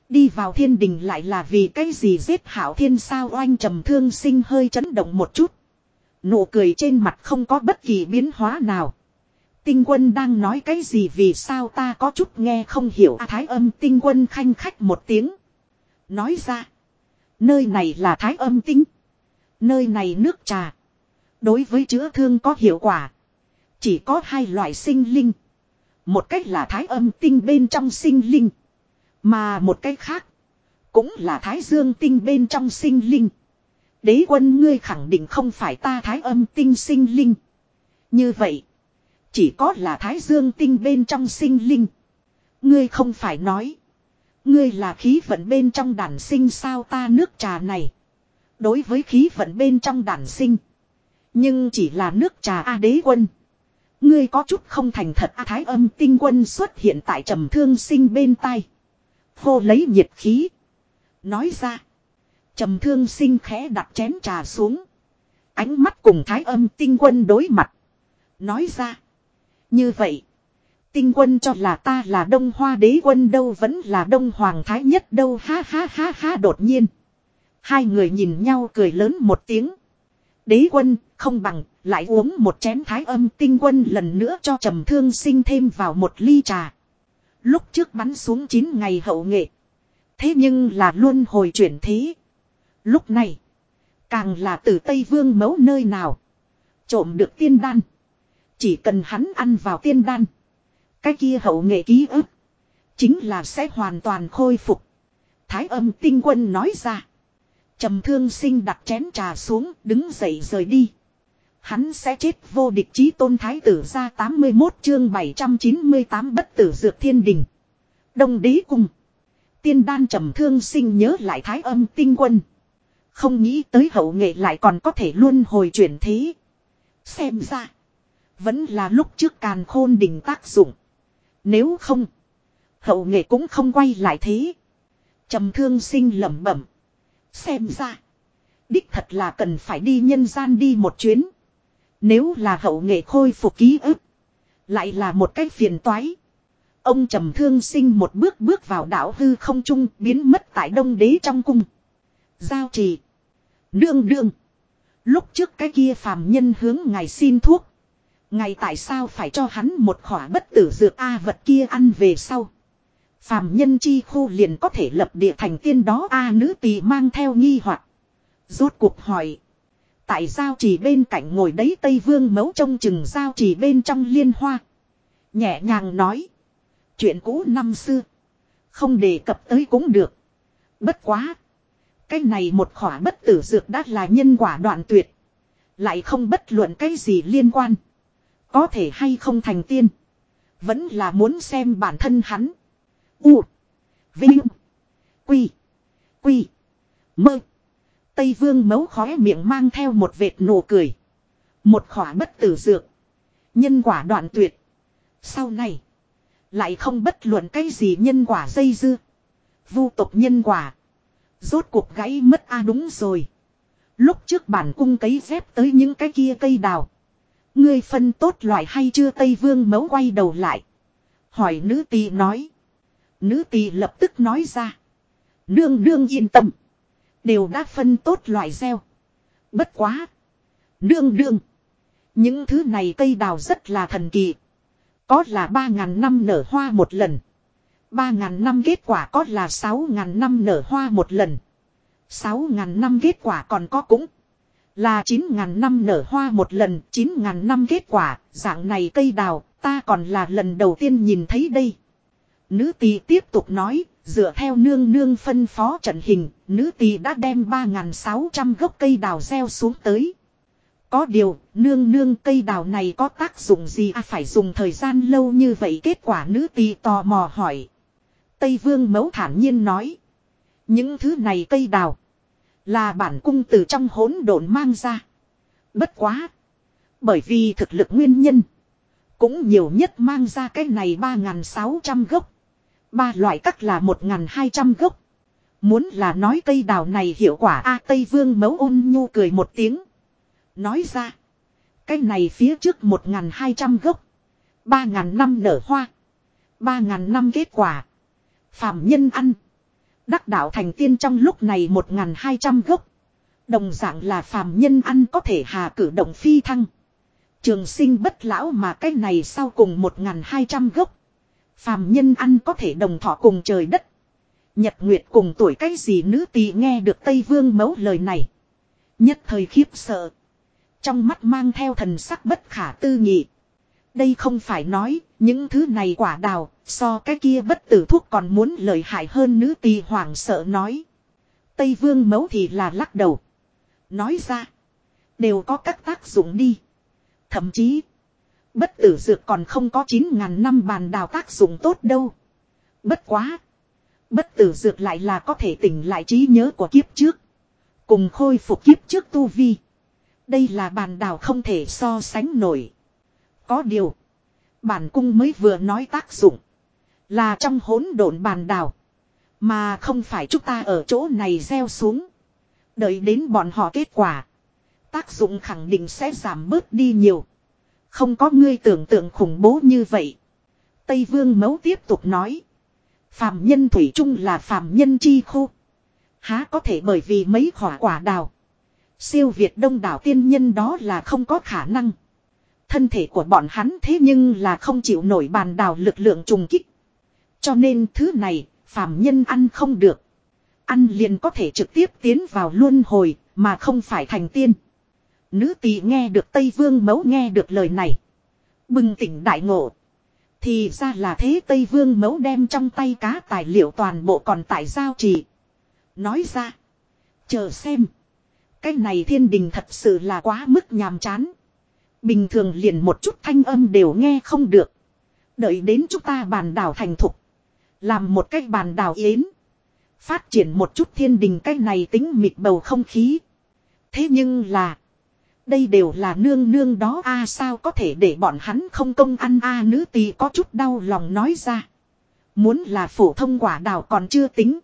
Đi vào thiên đình lại là vì cái gì giết hảo thiên sao oanh trầm thương sinh hơi chấn động một chút. Nụ cười trên mặt không có bất kỳ biến hóa nào. Tinh quân đang nói cái gì vì sao ta có chút nghe không hiểu à, thái âm tinh quân khanh khách một tiếng. Nói ra. Nơi này là thái âm tinh. Nơi này nước trà. Đối với chữa thương có hiệu quả. Chỉ có hai loại sinh linh. Một cách là thái âm tinh bên trong sinh linh. Mà một cách khác. Cũng là thái dương tinh bên trong sinh linh. Đế quân ngươi khẳng định không phải ta thái âm tinh sinh linh. Như vậy. Chỉ có là thái dương tinh bên trong sinh linh. Ngươi không phải nói. Ngươi là khí vận bên trong đàn sinh sao ta nước trà này. Đối với khí vận bên trong đàn sinh. Nhưng chỉ là nước trà A đế quân. Ngươi có chút không thành thật A thái âm tinh quân xuất hiện tại trầm thương sinh bên tai. khô lấy nhiệt khí. Nói ra trầm thương sinh khẽ đặt chén trà xuống. Ánh mắt cùng thái âm tinh quân đối mặt. Nói ra. Như vậy. Tinh quân cho là ta là đông hoa đế quân đâu vẫn là đông hoàng thái nhất đâu ha ha ha ha đột nhiên. Hai người nhìn nhau cười lớn một tiếng. Đế quân, không bằng, lại uống một chén thái âm tinh quân lần nữa cho trầm thương sinh thêm vào một ly trà. Lúc trước bắn xuống chín ngày hậu nghệ. Thế nhưng là luôn hồi chuyển thế. Lúc này. Càng là từ Tây Vương mẫu nơi nào. Trộm được tiên đan. Chỉ cần hắn ăn vào tiên đan. Cái kia hậu nghệ ký ức. Chính là sẽ hoàn toàn khôi phục. Thái âm tinh quân nói ra. trầm thương sinh đặt chén trà xuống, đứng dậy rời đi. Hắn sẽ chết vô địch chí tôn thái tử ra 81 chương 798 bất tử dược thiên đình. Đông đế cung. Tiên đan trầm thương sinh nhớ lại thái âm tinh quân. Không nghĩ tới hậu nghệ lại còn có thể luôn hồi chuyển thế. Xem ra. Vẫn là lúc trước càn khôn đình tác dụng. Nếu không. Hậu nghệ cũng không quay lại thế. trầm thương sinh lẩm bẩm. Xem ra. Đích thật là cần phải đi nhân gian đi một chuyến. Nếu là hậu nghệ khôi phục ký ức. Lại là một cái phiền toái. Ông trầm thương sinh một bước bước vào đảo hư không trung biến mất tại đông đế trong cung. Giao trì. Đương đương. Lúc trước cái kia phàm nhân hướng ngài xin thuốc. Ngài tại sao phải cho hắn một khỏa bất tử dược A vật kia ăn về sau. Phàm nhân chi khu liền có thể lập địa thành tiên đó A nữ tỳ mang theo nghi hoặc Rốt cuộc hỏi. Tại giao trì bên cạnh ngồi đấy Tây Vương mấu trông chừng giao trì bên trong liên hoa. Nhẹ nhàng nói. Chuyện cũ năm xưa. Không đề cập tới cũng được. Bất quá. Cái này một khỏa bất tử dược đã là nhân quả đoạn tuyệt. Lại không bất luận cái gì liên quan. Có thể hay không thành tiên. Vẫn là muốn xem bản thân hắn. U. Vinh. Quy. Quy. Mơ. Tây vương mấu khóe miệng mang theo một vệt nụ cười. Một khỏa bất tử dược. Nhân quả đoạn tuyệt. Sau này. Lại không bất luận cái gì nhân quả dây dưa. Vu tộc nhân quả. Rốt cuộc gãy mất a à đúng rồi. Lúc trước bản cung cấy dép tới những cái kia cây đào. Ngươi phân tốt loại hay chưa Tây Vương mấu quay đầu lại. Hỏi nữ tỳ nói. Nữ tỳ lập tức nói ra. Nương nương yên tâm. Đều đã phân tốt loại gieo. Bất quá. Nương nương. Những thứ này cây đào rất là thần kỳ. Có là ba ngàn năm nở hoa một lần. 3.000 năm kết quả có là 6.000 năm nở hoa một lần. 6.000 năm kết quả còn có cũng là 9.000 năm nở hoa một lần, 9.000 năm kết quả, dạng này cây đào, ta còn là lần đầu tiên nhìn thấy đây. Nữ tỳ tiếp tục nói, dựa theo nương nương phân phó trận hình, nữ tỳ đã đem 3.600 gốc cây đào gieo xuống tới. Có điều, nương nương cây đào này có tác dụng gì à phải dùng thời gian lâu như vậy kết quả nữ tỳ tò mò hỏi. Tây vương mấu thản nhiên nói. Những thứ này cây đào. Là bản cung từ trong hỗn độn mang ra. Bất quá. Bởi vì thực lực nguyên nhân. Cũng nhiều nhất mang ra cái này 3.600 gốc. Ba loại cắt là 1.200 gốc. Muốn là nói cây đào này hiệu quả A Tây Vương mấu ôn nhu cười một tiếng. Nói ra. Cái này phía trước 1.200 gốc. 3.000 năm nở hoa. 3.000 năm kết quả. Phạm nhân ăn. Đắc đạo thành tiên trong lúc này 1.200 gốc. Đồng dạng là phàm nhân ăn có thể hà cử động phi thăng. Trường sinh bất lão mà cái này sau cùng 1.200 gốc. Phàm nhân ăn có thể đồng thọ cùng trời đất. Nhật Nguyệt cùng tuổi cái gì nữ tỳ nghe được Tây Vương mẫu lời này. Nhất thời khiếp sợ. Trong mắt mang theo thần sắc bất khả tư nghị. Đây không phải nói, những thứ này quả đào, so cái kia bất tử thuốc còn muốn lợi hại hơn nữ tỳ hoảng sợ nói. Tây vương mấu thì là lắc đầu. Nói ra, đều có các tác dụng đi. Thậm chí, bất tử dược còn không có 9.000 năm bàn đào tác dụng tốt đâu. Bất quá. Bất tử dược lại là có thể tỉnh lại trí nhớ của kiếp trước. Cùng khôi phục kiếp trước tu vi. Đây là bàn đào không thể so sánh nổi. Có điều. Bản cung mới vừa nói tác dụng. Là trong hỗn độn bàn đào. Mà không phải chúng ta ở chỗ này gieo xuống. Đợi đến bọn họ kết quả. Tác dụng khẳng định sẽ giảm bớt đi nhiều. Không có ngươi tưởng tượng khủng bố như vậy. Tây Vương Mấu tiếp tục nói. Phạm nhân Thủy chung là phạm nhân chi khu. Há có thể bởi vì mấy khỏa quả đào. Siêu Việt đông đảo tiên nhân đó là không có khả năng. Thân thể của bọn hắn thế nhưng là không chịu nổi bàn đào lực lượng trùng kích. Cho nên thứ này, phàm nhân ăn không được. Ăn liền có thể trực tiếp tiến vào luân hồi, mà không phải thành tiên. Nữ tỳ nghe được Tây Vương mấu nghe được lời này. Bừng tỉnh đại ngộ. Thì ra là thế Tây Vương mấu đem trong tay cá tài liệu toàn bộ còn tại giao trì. Nói ra. Chờ xem. Cái này thiên đình thật sự là quá mức nhàm chán. Bình thường liền một chút thanh âm đều nghe không được. Đợi đến chúng ta bàn đảo thành thục. Làm một cách bàn đảo yến. Phát triển một chút thiên đình cách này tính mịt bầu không khí. Thế nhưng là. Đây đều là nương nương đó, a sao có thể để bọn hắn không công ăn a nữ tỳ có chút đau lòng nói ra. Muốn là phổ thông quả đào còn chưa tính.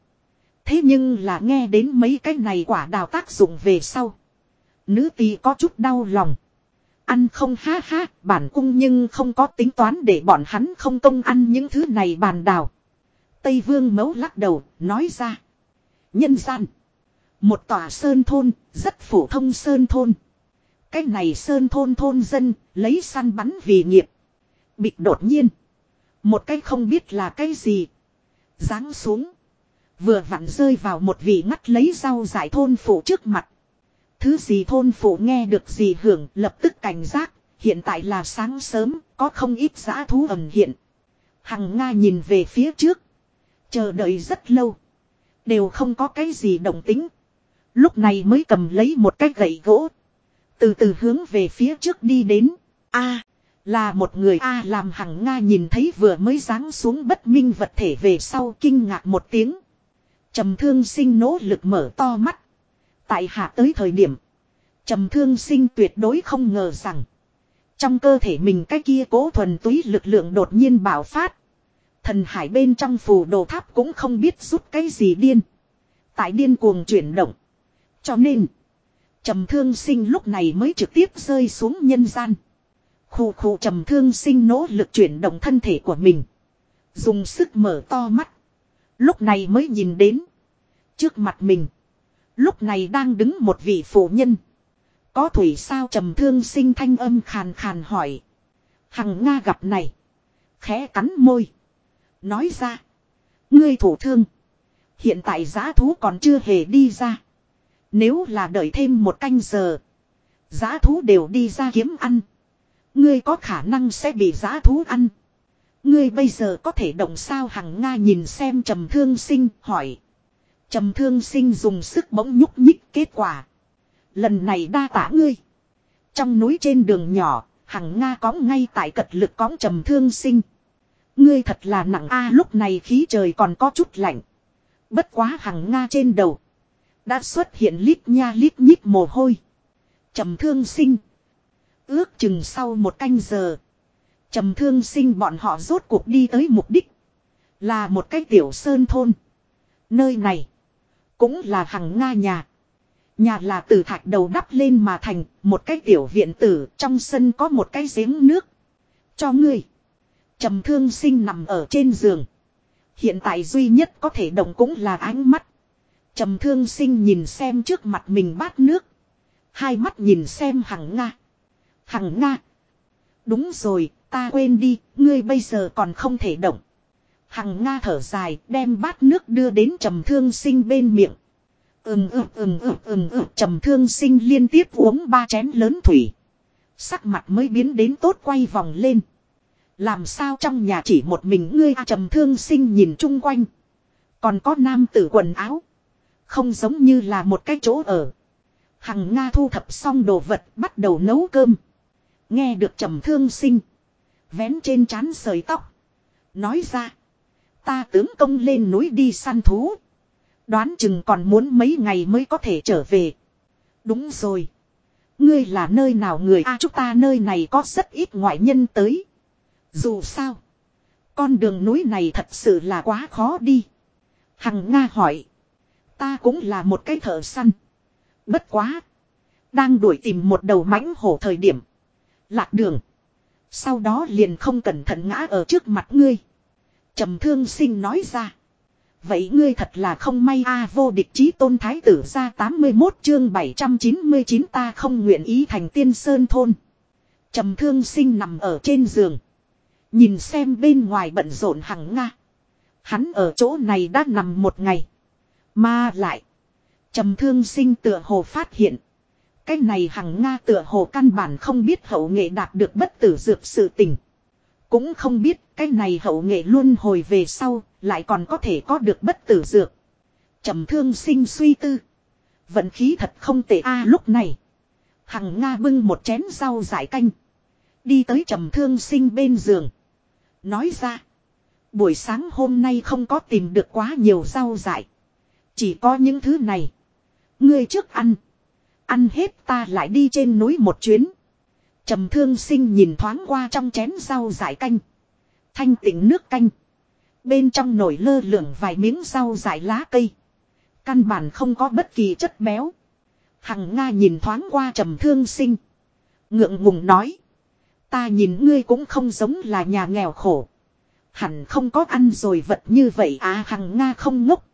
Thế nhưng là nghe đến mấy cái này quả đào tác dụng về sau. Nữ tỳ có chút đau lòng. Ăn không ha ha, bản cung nhưng không có tính toán để bọn hắn không công ăn những thứ này bàn đào. Tây Vương mấu lắc đầu, nói ra. Nhân gian. Một tòa sơn thôn, rất phổ thông sơn thôn. Cái này sơn thôn thôn dân, lấy săn bắn vì nghiệp. Bịch đột nhiên. Một cái không biết là cái gì. Giáng xuống. Vừa vặn rơi vào một vị ngắt lấy rau giải thôn phủ trước mặt. Thứ gì thôn phụ nghe được gì hưởng lập tức cảnh giác, hiện tại là sáng sớm, có không ít giã thú ẩn hiện. Hằng Nga nhìn về phía trước. Chờ đợi rất lâu. Đều không có cái gì động tính. Lúc này mới cầm lấy một cái gậy gỗ. Từ từ hướng về phía trước đi đến. a là một người a làm hằng Nga nhìn thấy vừa mới giáng xuống bất minh vật thể về sau kinh ngạc một tiếng. trầm thương sinh nỗ lực mở to mắt. Tại hạ tới thời điểm. Trầm thương sinh tuyệt đối không ngờ rằng. Trong cơ thể mình cái kia cố thuần túy lực lượng đột nhiên bạo phát. Thần hải bên trong phù đồ tháp cũng không biết rút cái gì điên. Tại điên cuồng chuyển động. Cho nên. Trầm thương sinh lúc này mới trực tiếp rơi xuống nhân gian. Khủ khủ trầm thương sinh nỗ lực chuyển động thân thể của mình. Dùng sức mở to mắt. Lúc này mới nhìn đến. Trước mặt mình. Lúc này đang đứng một vị phụ nhân. Có thủy sao trầm thương sinh thanh âm khàn khàn hỏi. Hằng Nga gặp này. Khẽ cắn môi. Nói ra. Ngươi thủ thương. Hiện tại giá thú còn chưa hề đi ra. Nếu là đợi thêm một canh giờ. Giá thú đều đi ra kiếm ăn. Ngươi có khả năng sẽ bị giá thú ăn. Ngươi bây giờ có thể động sao hằng Nga nhìn xem trầm thương sinh, hỏi. Trầm thương sinh dùng sức bỗng nhúc nhích kết quả. Lần này đa tả ngươi. Trong núi trên đường nhỏ, hằng Nga có ngay tại cật lực cóng trầm thương sinh. Ngươi thật là nặng a lúc này khí trời còn có chút lạnh. Bất quá hằng Nga trên đầu. Đã xuất hiện lít nha lít nhít mồ hôi. Trầm thương sinh. Ước chừng sau một canh giờ. Trầm thương sinh bọn họ rốt cuộc đi tới mục đích. Là một cái tiểu sơn thôn. Nơi này. Cũng là hằng Nga nhà. Nhà là từ thạch đầu đắp lên mà thành một cái tiểu viện tử trong sân có một cái giếng nước. Cho ngươi. Trầm thương sinh nằm ở trên giường. Hiện tại duy nhất có thể động cũng là ánh mắt. Trầm thương sinh nhìn xem trước mặt mình bát nước. Hai mắt nhìn xem hằng Nga. Hằng Nga. Đúng rồi, ta quên đi, ngươi bây giờ còn không thể động. Hằng Nga thở dài, đem bát nước đưa đến trầm thương sinh bên miệng. Ừm ừm ừm ừm ừm ừm trầm thương sinh liên tiếp uống ba chén lớn thủy. Sắc mặt mới biến đến tốt quay vòng lên. Làm sao trong nhà chỉ một mình ngươi à, trầm thương sinh nhìn chung quanh. Còn có nam tử quần áo. Không giống như là một cái chỗ ở. Hằng Nga thu thập xong đồ vật bắt đầu nấu cơm. Nghe được trầm thương sinh. Vén trên trán sợi tóc. Nói ra. Ta tướng công lên núi đi săn thú. Đoán chừng còn muốn mấy ngày mới có thể trở về. Đúng rồi. Ngươi là nơi nào người a, chúng ta nơi này có rất ít ngoại nhân tới. Dù sao. Con đường núi này thật sự là quá khó đi. Hằng Nga hỏi. Ta cũng là một cái thợ săn. Bất quá. Đang đuổi tìm một đầu mãnh hổ thời điểm. Lạc đường. Sau đó liền không cẩn thận ngã ở trước mặt ngươi trầm thương sinh nói ra. Vậy ngươi thật là không may a, vô địch chí tôn thái tử ra 81 chương 799 ta không nguyện ý thành tiên sơn thôn. trầm thương sinh nằm ở trên giường. Nhìn xem bên ngoài bận rộn hằng nga. Hắn ở chỗ này đã nằm một ngày. Mà lại. trầm thương sinh tựa hồ phát hiện. Cái này hằng Nga tựa hồ căn bản không biết hậu nghệ đạt được bất tử dược sự tình. Cũng không biết cái này hậu nghệ luôn hồi về sau, lại còn có thể có được bất tử dược. trầm thương sinh suy tư. Vận khí thật không tệ a à, lúc này. Hằng Nga bưng một chén rau giải canh. Đi tới trầm thương sinh bên giường. Nói ra. Buổi sáng hôm nay không có tìm được quá nhiều rau dại. Chỉ có những thứ này. Ngươi trước ăn. Ăn hết ta lại đi trên núi một chuyến. Trầm thương sinh nhìn thoáng qua trong chén rau dại canh. Thanh tịnh nước canh. Bên trong nổi lơ lửng vài miếng rau dại lá cây. Căn bản không có bất kỳ chất béo. Hằng Nga nhìn thoáng qua trầm thương sinh. Ngượng ngùng nói. Ta nhìn ngươi cũng không giống là nhà nghèo khổ. Hẳn không có ăn rồi vật như vậy à Hằng Nga không ngốc.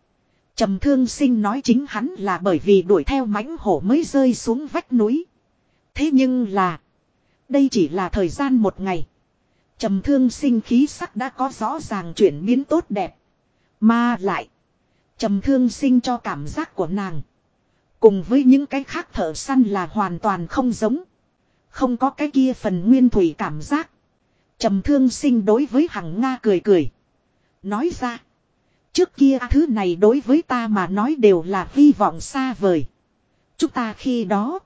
Trầm thương sinh nói chính hắn là bởi vì đuổi theo mãnh hổ mới rơi xuống vách núi. Thế nhưng là. Đây chỉ là thời gian một ngày. Trầm thương sinh khí sắc đã có rõ ràng chuyển biến tốt đẹp. Mà lại. Trầm thương sinh cho cảm giác của nàng. Cùng với những cái khác thợ săn là hoàn toàn không giống. Không có cái kia phần nguyên thủy cảm giác. Trầm thương sinh đối với hằng Nga cười cười. Nói ra. Trước kia thứ này đối với ta mà nói đều là hy vọng xa vời. Chúng ta khi đó.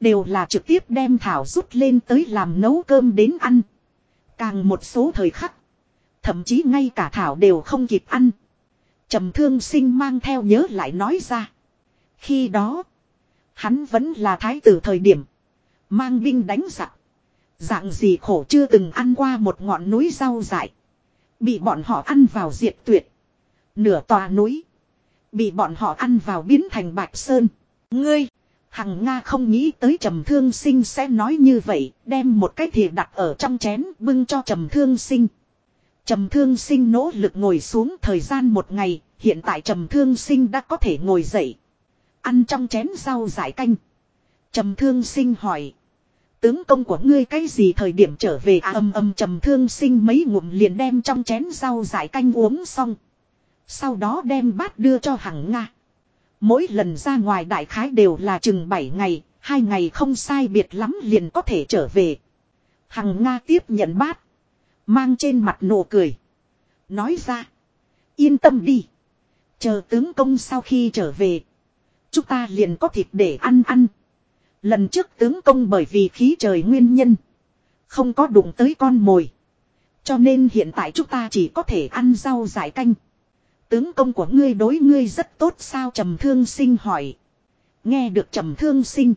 Đều là trực tiếp đem thảo rút lên tới làm nấu cơm đến ăn. Càng một số thời khắc. Thậm chí ngay cả thảo đều không kịp ăn. trầm thương sinh mang theo nhớ lại nói ra. Khi đó. Hắn vẫn là thái tử thời điểm. Mang binh đánh giặc. Dạng gì khổ chưa từng ăn qua một ngọn núi rau dại. Bị bọn họ ăn vào diệt tuyệt. Nửa tòa núi. Bị bọn họ ăn vào biến thành bạch sơn. Ngươi. Hằng Nga không nghĩ tới trầm thương sinh sẽ nói như vậy. Đem một cái thìa đặt ở trong chén bưng cho trầm thương sinh. Trầm thương sinh nỗ lực ngồi xuống thời gian một ngày. Hiện tại trầm thương sinh đã có thể ngồi dậy. Ăn trong chén rau giải canh. Trầm thương sinh hỏi. Tướng công của ngươi cái gì thời điểm trở về à, âm âm trầm thương sinh mấy ngụm liền đem trong chén rau giải canh uống xong. Sau đó đem bát đưa cho hằng Nga. Mỗi lần ra ngoài đại khái đều là chừng 7 ngày, hai ngày không sai biệt lắm liền có thể trở về. Hằng Nga tiếp nhận bát. Mang trên mặt nụ cười. Nói ra. Yên tâm đi. Chờ tướng công sau khi trở về. Chúng ta liền có thịt để ăn ăn. Lần trước tướng công bởi vì khí trời nguyên nhân. Không có đụng tới con mồi. Cho nên hiện tại chúng ta chỉ có thể ăn rau giải canh. Tướng công của ngươi đối ngươi rất tốt sao trầm thương sinh hỏi. Nghe được trầm thương sinh.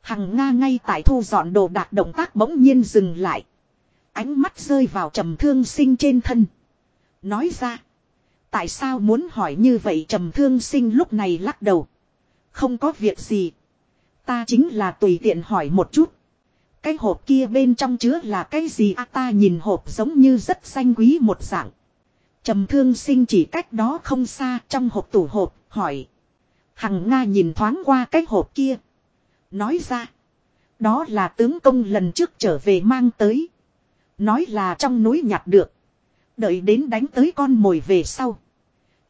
Hằng Nga ngay tại thu dọn đồ đạc, động tác bỗng nhiên dừng lại. Ánh mắt rơi vào trầm thương sinh trên thân. Nói ra. Tại sao muốn hỏi như vậy trầm thương sinh lúc này lắc đầu. Không có việc gì. Ta chính là tùy tiện hỏi một chút. Cái hộp kia bên trong chứa là cái gì à ta nhìn hộp giống như rất xanh quý một dạng trầm thương sinh chỉ cách đó không xa trong hộp tủ hộp hỏi. Hằng Nga nhìn thoáng qua cái hộp kia. Nói ra. Đó là tướng công lần trước trở về mang tới. Nói là trong núi nhặt được. Đợi đến đánh tới con mồi về sau.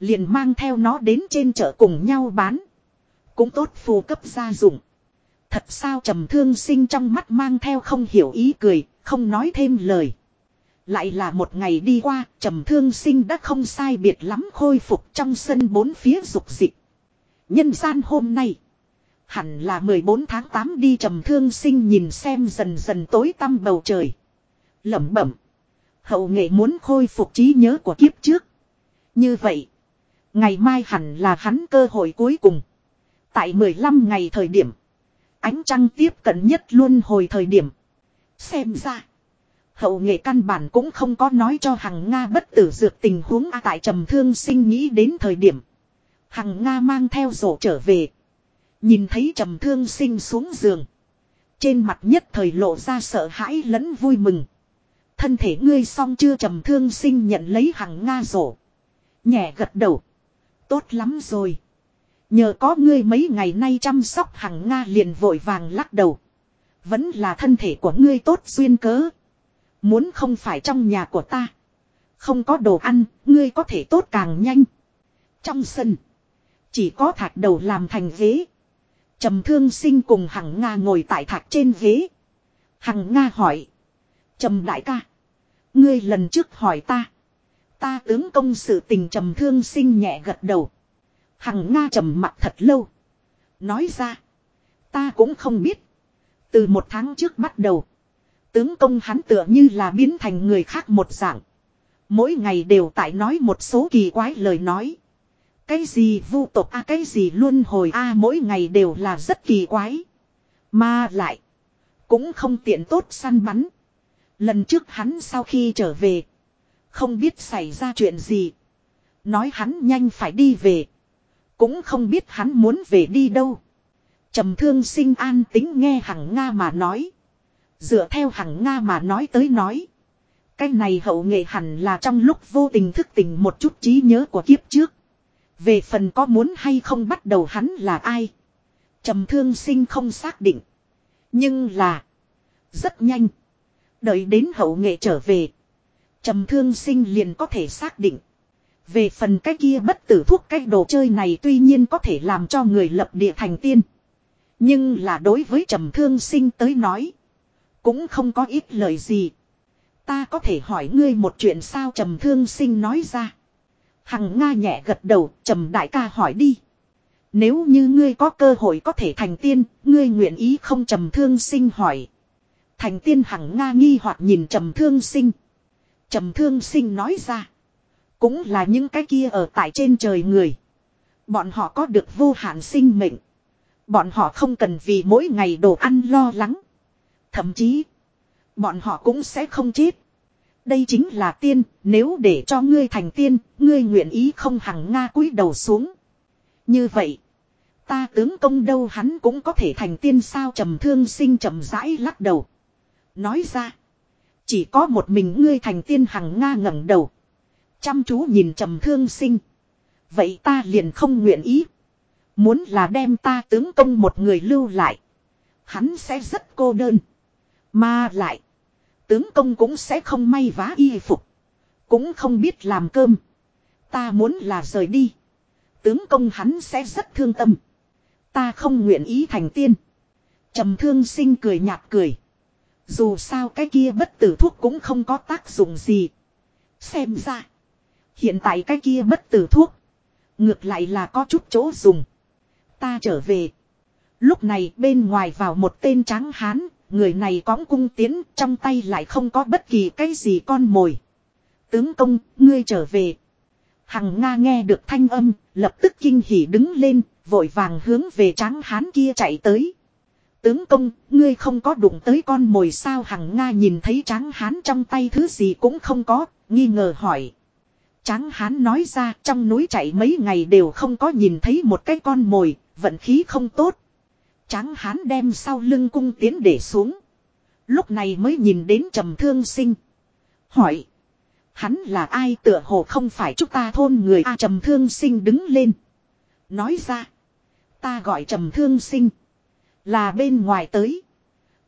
Liền mang theo nó đến trên chợ cùng nhau bán. Cũng tốt phù cấp gia dụng. Thật sao trầm thương sinh trong mắt mang theo không hiểu ý cười, không nói thêm lời. Lại là một ngày đi qua, trầm thương sinh đã không sai biệt lắm khôi phục trong sân bốn phía dục dịch. Nhân gian hôm nay, hẳn là 14 tháng 8 đi trầm thương sinh nhìn xem dần dần tối tăm bầu trời. lẩm bẩm. Hậu nghệ muốn khôi phục trí nhớ của kiếp trước. Như vậy, ngày mai hẳn là hắn cơ hội cuối cùng. Tại 15 ngày thời điểm. Ánh trăng tiếp cận nhất luôn hồi thời điểm. Xem ra. Hậu nghệ căn bản cũng không có nói cho hằng Nga bất tử dược tình huống A tại trầm thương sinh nghĩ đến thời điểm. Hằng Nga mang theo rổ trở về. Nhìn thấy trầm thương sinh xuống giường. Trên mặt nhất thời lộ ra sợ hãi lẫn vui mừng. Thân thể ngươi xong chưa trầm thương sinh nhận lấy hằng Nga rổ. Nhẹ gật đầu. Tốt lắm rồi. Nhờ có ngươi mấy ngày nay chăm sóc hằng Nga liền vội vàng lắc đầu. Vẫn là thân thể của ngươi tốt duyên cớ. Muốn không phải trong nhà của ta. Không có đồ ăn, ngươi có thể tốt càng nhanh. Trong sân. Chỉ có thạch đầu làm thành ghế. trầm thương sinh cùng hằng Nga ngồi tại thạch trên ghế. Hằng Nga hỏi. trầm đại ca. Ngươi lần trước hỏi ta. Ta tướng công sự tình trầm thương sinh nhẹ gật đầu. Hằng Nga trầm mặt thật lâu. Nói ra. Ta cũng không biết. Từ một tháng trước bắt đầu. Tướng công hắn tựa như là biến thành người khác một dạng. Mỗi ngày đều tại nói một số kỳ quái lời nói. Cái gì vu tộc a, cái gì luôn hồi a, mỗi ngày đều là rất kỳ quái. Mà lại. Cũng không tiện tốt săn bắn. Lần trước hắn sau khi trở về. Không biết xảy ra chuyện gì. Nói hắn nhanh phải đi về. Cũng không biết hắn muốn về đi đâu. trầm thương sinh an tính nghe hằng Nga mà nói. Dựa theo hằng Nga mà nói tới nói. Cái này hậu nghệ hẳn là trong lúc vô tình thức tỉnh một chút trí nhớ của kiếp trước. Về phần có muốn hay không bắt đầu hắn là ai. trầm thương sinh không xác định. Nhưng là. Rất nhanh. Đợi đến hậu nghệ trở về. trầm thương sinh liền có thể xác định. Về phần cái kia bất tử thuốc cái đồ chơi này tuy nhiên có thể làm cho người lập địa thành tiên. Nhưng là đối với trầm thương sinh tới nói. Cũng không có ít lời gì. Ta có thể hỏi ngươi một chuyện sao trầm thương sinh nói ra. Hằng Nga nhẹ gật đầu trầm đại ca hỏi đi. Nếu như ngươi có cơ hội có thể thành tiên, ngươi nguyện ý không trầm thương sinh hỏi. Thành tiên hằng Nga nghi hoặc nhìn trầm thương sinh. Trầm thương sinh nói ra. Cũng là những cái kia ở tại trên trời người. Bọn họ có được vô hạn sinh mệnh. Bọn họ không cần vì mỗi ngày đồ ăn lo lắng. Thậm chí, bọn họ cũng sẽ không chết. Đây chính là tiên, nếu để cho ngươi thành tiên, ngươi nguyện ý không hằng Nga cúi đầu xuống. Như vậy, ta tướng công đâu hắn cũng có thể thành tiên sao trầm thương sinh trầm rãi lắc đầu. Nói ra, chỉ có một mình ngươi thành tiên hằng Nga ngẩng đầu. Chăm chú nhìn trầm thương sinh. Vậy ta liền không nguyện ý. Muốn là đem ta tướng công một người lưu lại. Hắn sẽ rất cô đơn. Mà lại. Tướng công cũng sẽ không may vá y phục. Cũng không biết làm cơm. Ta muốn là rời đi. Tướng công hắn sẽ rất thương tâm. Ta không nguyện ý thành tiên. trầm thương sinh cười nhạt cười. Dù sao cái kia bất tử thuốc cũng không có tác dụng gì. Xem ra. Hiện tại cái kia bất tử thuốc. Ngược lại là có chút chỗ dùng. Ta trở về. Lúc này bên ngoài vào một tên trắng hán. Người này cõng cung tiến trong tay lại không có bất kỳ cái gì con mồi. Tướng công, ngươi trở về. Hằng Nga nghe được thanh âm, lập tức kinh hỉ đứng lên, vội vàng hướng về tráng hán kia chạy tới. Tướng công, ngươi không có đụng tới con mồi sao Hằng Nga nhìn thấy tráng hán trong tay thứ gì cũng không có, nghi ngờ hỏi. Tráng hán nói ra trong núi chạy mấy ngày đều không có nhìn thấy một cái con mồi, vận khí không tốt. Tráng hán đem sau lưng cung tiến để xuống. Lúc này mới nhìn đến trầm thương sinh. Hỏi. Hắn là ai tựa hồ không phải chúng ta thôn người A trầm thương sinh đứng lên. Nói ra. Ta gọi trầm thương sinh. Là bên ngoài tới.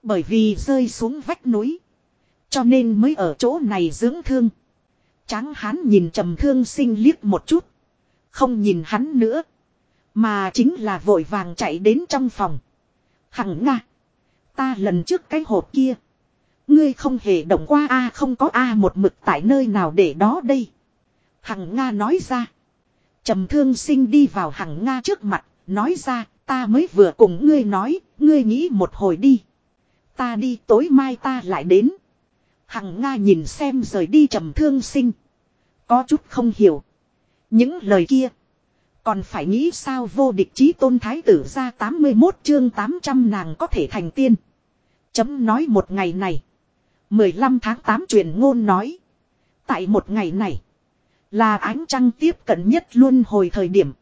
Bởi vì rơi xuống vách núi. Cho nên mới ở chỗ này dưỡng thương. Tráng hán nhìn trầm thương sinh liếc một chút. Không nhìn hắn nữa. Mà chính là vội vàng chạy đến trong phòng. Hằng Nga. Ta lần trước cái hộp kia. Ngươi không hề động qua A, không có A một mực tại nơi nào để đó đây. Hằng Nga nói ra. trầm thương sinh đi vào Hằng Nga trước mặt. Nói ra, ta mới vừa cùng ngươi nói. Ngươi nghĩ một hồi đi. Ta đi, tối mai ta lại đến. Hằng Nga nhìn xem rời đi trầm thương sinh. Có chút không hiểu. Những lời kia. Còn phải nghĩ sao vô địch chí tôn thái tử ra 81 chương 800 nàng có thể thành tiên. Chấm nói một ngày này. 15 tháng 8 truyền ngôn nói. Tại một ngày này. Là ánh trăng tiếp cận nhất luôn hồi thời điểm.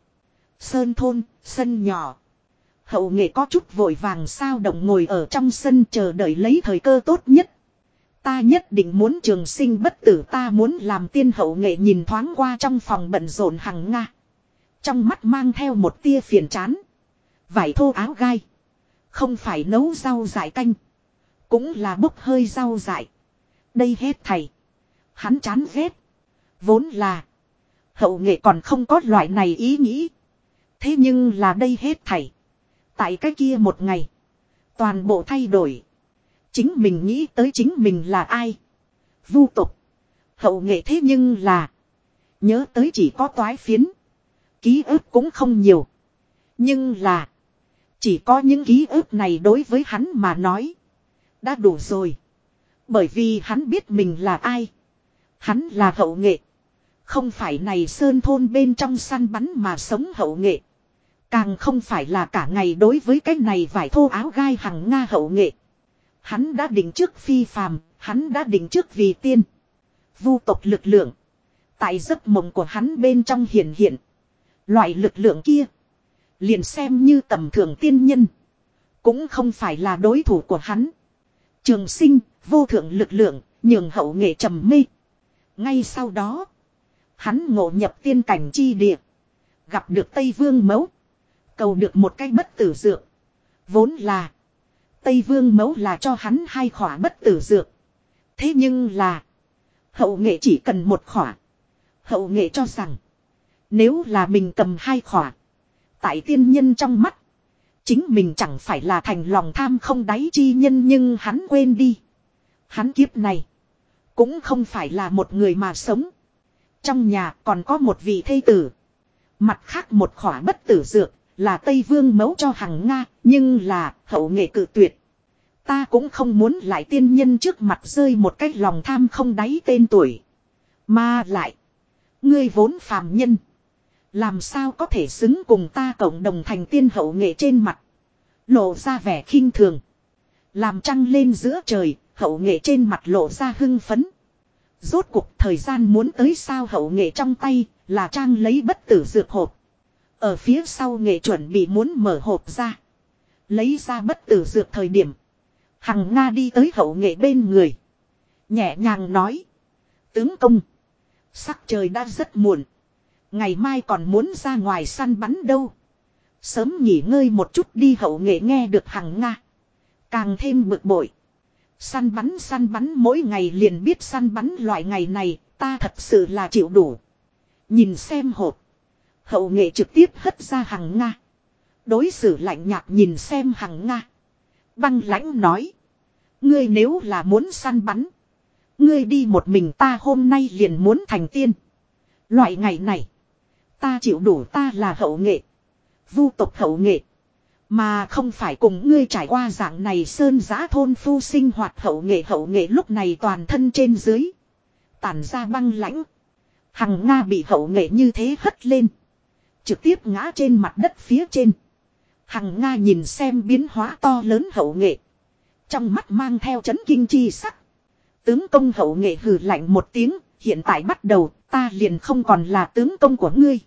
Sơn thôn, sân nhỏ. Hậu nghệ có chút vội vàng sao động ngồi ở trong sân chờ đợi lấy thời cơ tốt nhất. Ta nhất định muốn trường sinh bất tử ta muốn làm tiên hậu nghệ nhìn thoáng qua trong phòng bận rộn hằng nga. Trong mắt mang theo một tia phiền chán. Vải thô áo gai. Không phải nấu rau dại canh. Cũng là bốc hơi rau dại. Đây hết thầy. Hắn chán ghét. Vốn là. Hậu nghệ còn không có loại này ý nghĩ. Thế nhưng là đây hết thầy. Tại cái kia một ngày. Toàn bộ thay đổi. Chính mình nghĩ tới chính mình là ai. Vu tục. Hậu nghệ thế nhưng là. Nhớ tới chỉ có toái phiến. Ký ức cũng không nhiều. Nhưng là. Chỉ có những ký ức này đối với hắn mà nói. Đã đủ rồi. Bởi vì hắn biết mình là ai. Hắn là hậu nghệ. Không phải này sơn thôn bên trong săn bắn mà sống hậu nghệ. Càng không phải là cả ngày đối với cái này vải thô áo gai hằng Nga hậu nghệ. Hắn đã định trước phi phàm, hắn đã định trước vì tiên. Vu tộc lực lượng. Tại giấc mộng của hắn bên trong hiển hiện. Loại lực lượng kia. Liền xem như tầm thường tiên nhân. Cũng không phải là đối thủ của hắn. Trường sinh, vô thượng lực lượng, nhường hậu nghệ trầm mê. Ngay sau đó. Hắn ngộ nhập tiên cảnh chi địa. Gặp được Tây Vương Mấu. Cầu được một cái bất tử dược. Vốn là. Tây Vương mẫu là cho hắn hai khỏa bất tử dược. Thế nhưng là. Hậu nghệ chỉ cần một khỏa. Hậu nghệ cho rằng. Nếu là mình cầm hai khỏa. Tại tiên nhân trong mắt. Chính mình chẳng phải là thành lòng tham không đáy chi nhân nhưng hắn quên đi. Hắn kiếp này. Cũng không phải là một người mà sống. Trong nhà còn có một vị thây tử. Mặt khác một khỏa bất tử dược là Tây Vương mấu cho hằng Nga, nhưng là hậu nghệ cự tuyệt. Ta cũng không muốn lại tiên nhân trước mặt rơi một cách lòng tham không đáy tên tuổi. Mà lại, ngươi vốn phàm nhân. Làm sao có thể xứng cùng ta cộng đồng thành tiên hậu nghệ trên mặt. Lộ ra vẻ khinh thường. Làm trăng lên giữa trời, hậu nghệ trên mặt lộ ra hưng phấn. Rốt cuộc thời gian muốn tới sao hậu nghệ trong tay là trang lấy bất tử dược hộp. Ở phía sau nghệ chuẩn bị muốn mở hộp ra. Lấy ra bất tử dược thời điểm. Hằng Nga đi tới hậu nghệ bên người. Nhẹ nhàng nói. Tướng công. Sắc trời đã rất muộn. Ngày mai còn muốn ra ngoài săn bắn đâu. Sớm nghỉ ngơi một chút đi hậu nghệ nghe được Hằng Nga. Càng thêm bực bội. Săn bắn săn bắn, mỗi ngày liền biết săn bắn loại ngày này, ta thật sự là chịu đủ. Nhìn xem hộp. Hậu nghệ trực tiếp hất ra Hằng Nga. Đối xử lạnh nhạt nhìn xem Hằng Nga. Băng lãnh nói. Ngươi nếu là muốn săn bắn. Ngươi đi một mình ta hôm nay liền muốn thành tiên. Loại ngày này. Ta chịu đủ ta là hậu nghệ. Vu tộc hậu nghệ. Mà không phải cùng ngươi trải qua dạng này sơn giã thôn phu sinh hoạt hậu nghệ hậu nghệ lúc này toàn thân trên dưới. Tản ra băng lãnh. Hằng Nga bị hậu nghệ như thế hất lên. Trực tiếp ngã trên mặt đất phía trên. Hằng Nga nhìn xem biến hóa to lớn hậu nghệ. Trong mắt mang theo chấn kinh chi sắc. Tướng công hậu nghệ hừ lạnh một tiếng, hiện tại bắt đầu, ta liền không còn là tướng công của ngươi.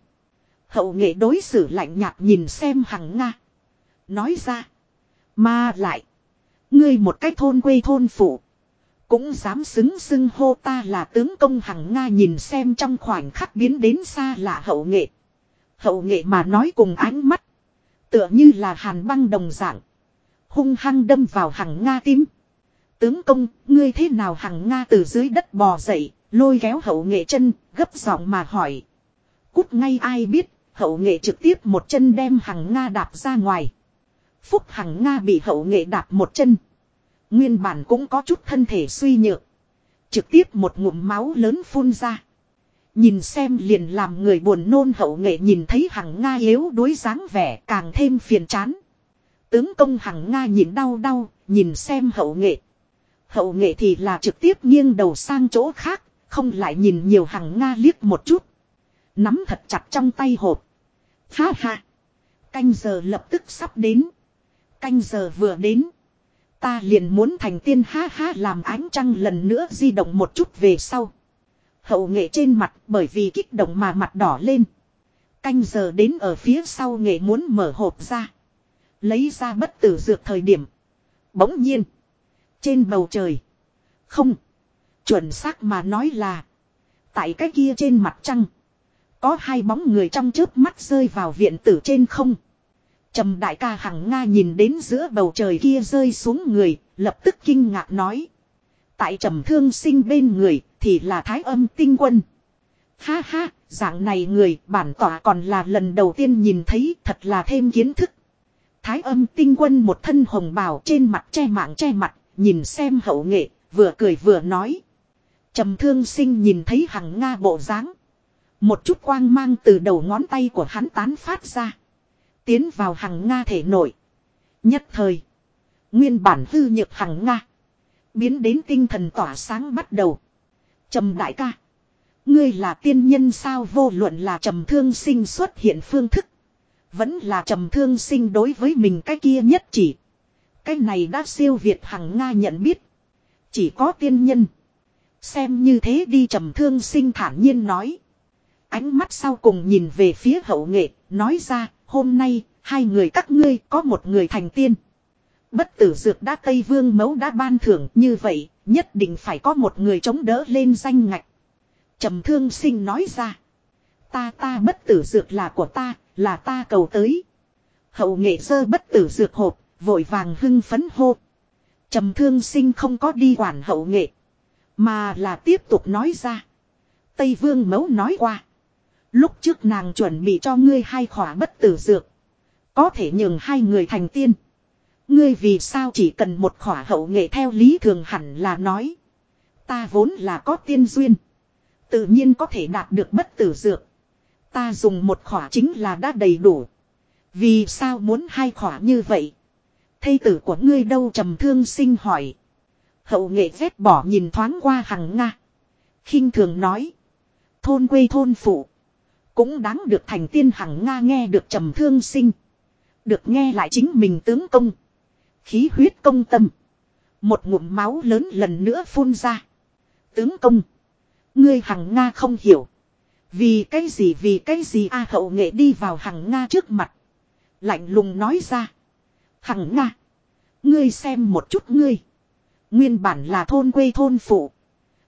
Hậu nghệ đối xử lạnh nhạt nhìn xem hằng Nga. Nói ra. Mà lại. Ngươi một cách thôn quê thôn phụ. Cũng dám xứng xưng hô ta là tướng công hằng Nga nhìn xem trong khoảnh khắc biến đến xa lạ hậu nghệ. Hậu nghệ mà nói cùng ánh mắt. Tựa như là hàn băng đồng dạng. Hung hăng đâm vào hằng Nga tim. Tướng công, ngươi thế nào hằng Nga từ dưới đất bò dậy, lôi kéo hậu nghệ chân, gấp giọng mà hỏi. Cút ngay ai biết, hậu nghệ trực tiếp một chân đem hằng Nga đạp ra ngoài. Phúc hằng Nga bị hậu nghệ đạp một chân. Nguyên bản cũng có chút thân thể suy nhược. Trực tiếp một ngụm máu lớn phun ra. Nhìn xem liền làm người buồn nôn hậu nghệ nhìn thấy hằng Nga yếu đuối dáng vẻ càng thêm phiền chán. Tướng công hằng Nga nhìn đau đau, nhìn xem hậu nghệ. Hậu nghệ thì là trực tiếp nghiêng đầu sang chỗ khác, không lại nhìn nhiều hàng Nga liếc một chút. Nắm thật chặt trong tay hộp. Ha ha. Canh giờ lập tức sắp đến. Canh giờ vừa đến. Ta liền muốn thành tiên ha ha làm ánh trăng lần nữa di động một chút về sau. Hậu nghệ trên mặt bởi vì kích động mà mặt đỏ lên. Canh giờ đến ở phía sau nghệ muốn mở hộp ra. Lấy ra bất tử dược thời điểm. Bỗng nhiên. Trên bầu trời. Không. Chuẩn xác mà nói là. Tại cái kia trên mặt trăng. Có hai bóng người trong chớp mắt rơi vào viện tử trên không. Trầm đại ca hằng Nga nhìn đến giữa bầu trời kia rơi xuống người, lập tức kinh ngạc nói. Tại trầm thương sinh bên người, thì là thái âm tinh quân. Ha ha, dạng này người bản tỏa còn là lần đầu tiên nhìn thấy thật là thêm kiến thức. Thái âm tinh quân một thân hồng bào trên mặt che mạng che mặt, nhìn xem hậu nghệ, vừa cười vừa nói. Trầm thương sinh nhìn thấy hằng Nga bộ dáng Một chút quang mang từ đầu ngón tay của hắn tán phát ra. Tiến vào hằng Nga thể nội. Nhất thời. Nguyên bản hư nhược hằng Nga. Biến đến tinh thần tỏa sáng bắt đầu. Trầm đại ca. Ngươi là tiên nhân sao vô luận là trầm thương sinh xuất hiện phương thức. Vẫn là trầm thương sinh đối với mình cái kia nhất chỉ. Cái này đã siêu việt hằng Nga nhận biết. Chỉ có tiên nhân. Xem như thế đi trầm thương sinh thản nhiên nói. Ánh mắt sau cùng nhìn về phía hậu nghệ, nói ra, hôm nay, hai người các ngươi có một người thành tiên. Bất tử dược đã Tây Vương mấu đã ban thưởng như vậy, nhất định phải có một người chống đỡ lên danh ngạch. trầm thương sinh nói ra. Ta ta bất tử dược là của ta, là ta cầu tới. Hậu nghệ sơ bất tử dược hộp, vội vàng hưng phấn hô. trầm thương sinh không có đi quản hậu nghệ. Mà là tiếp tục nói ra. Tây Vương mấu nói qua. Lúc trước nàng chuẩn bị cho ngươi hai khỏa bất tử dược. Có thể nhường hai người thành tiên. Ngươi vì sao chỉ cần một khỏa hậu nghệ theo lý thường hẳn là nói. Ta vốn là có tiên duyên. Tự nhiên có thể đạt được bất tử dược. Ta dùng một khỏa chính là đã đầy đủ. Vì sao muốn hai khỏa như vậy? Thây tử của ngươi đâu trầm thương sinh hỏi. Hậu nghệ ghét bỏ nhìn thoáng qua hằng Nga. khinh thường nói. Thôn quê thôn phụ. Cũng đáng được thành tiên hằng Nga nghe được trầm thương sinh. Được nghe lại chính mình tướng công. Khí huyết công tâm. Một ngụm máu lớn lần nữa phun ra. Tướng công. Ngươi hằng Nga không hiểu. Vì cái gì, vì cái gì A hậu nghệ đi vào hằng Nga trước mặt. Lạnh lùng nói ra. Hằng Nga. Ngươi xem một chút ngươi. Nguyên bản là thôn quê thôn phụ.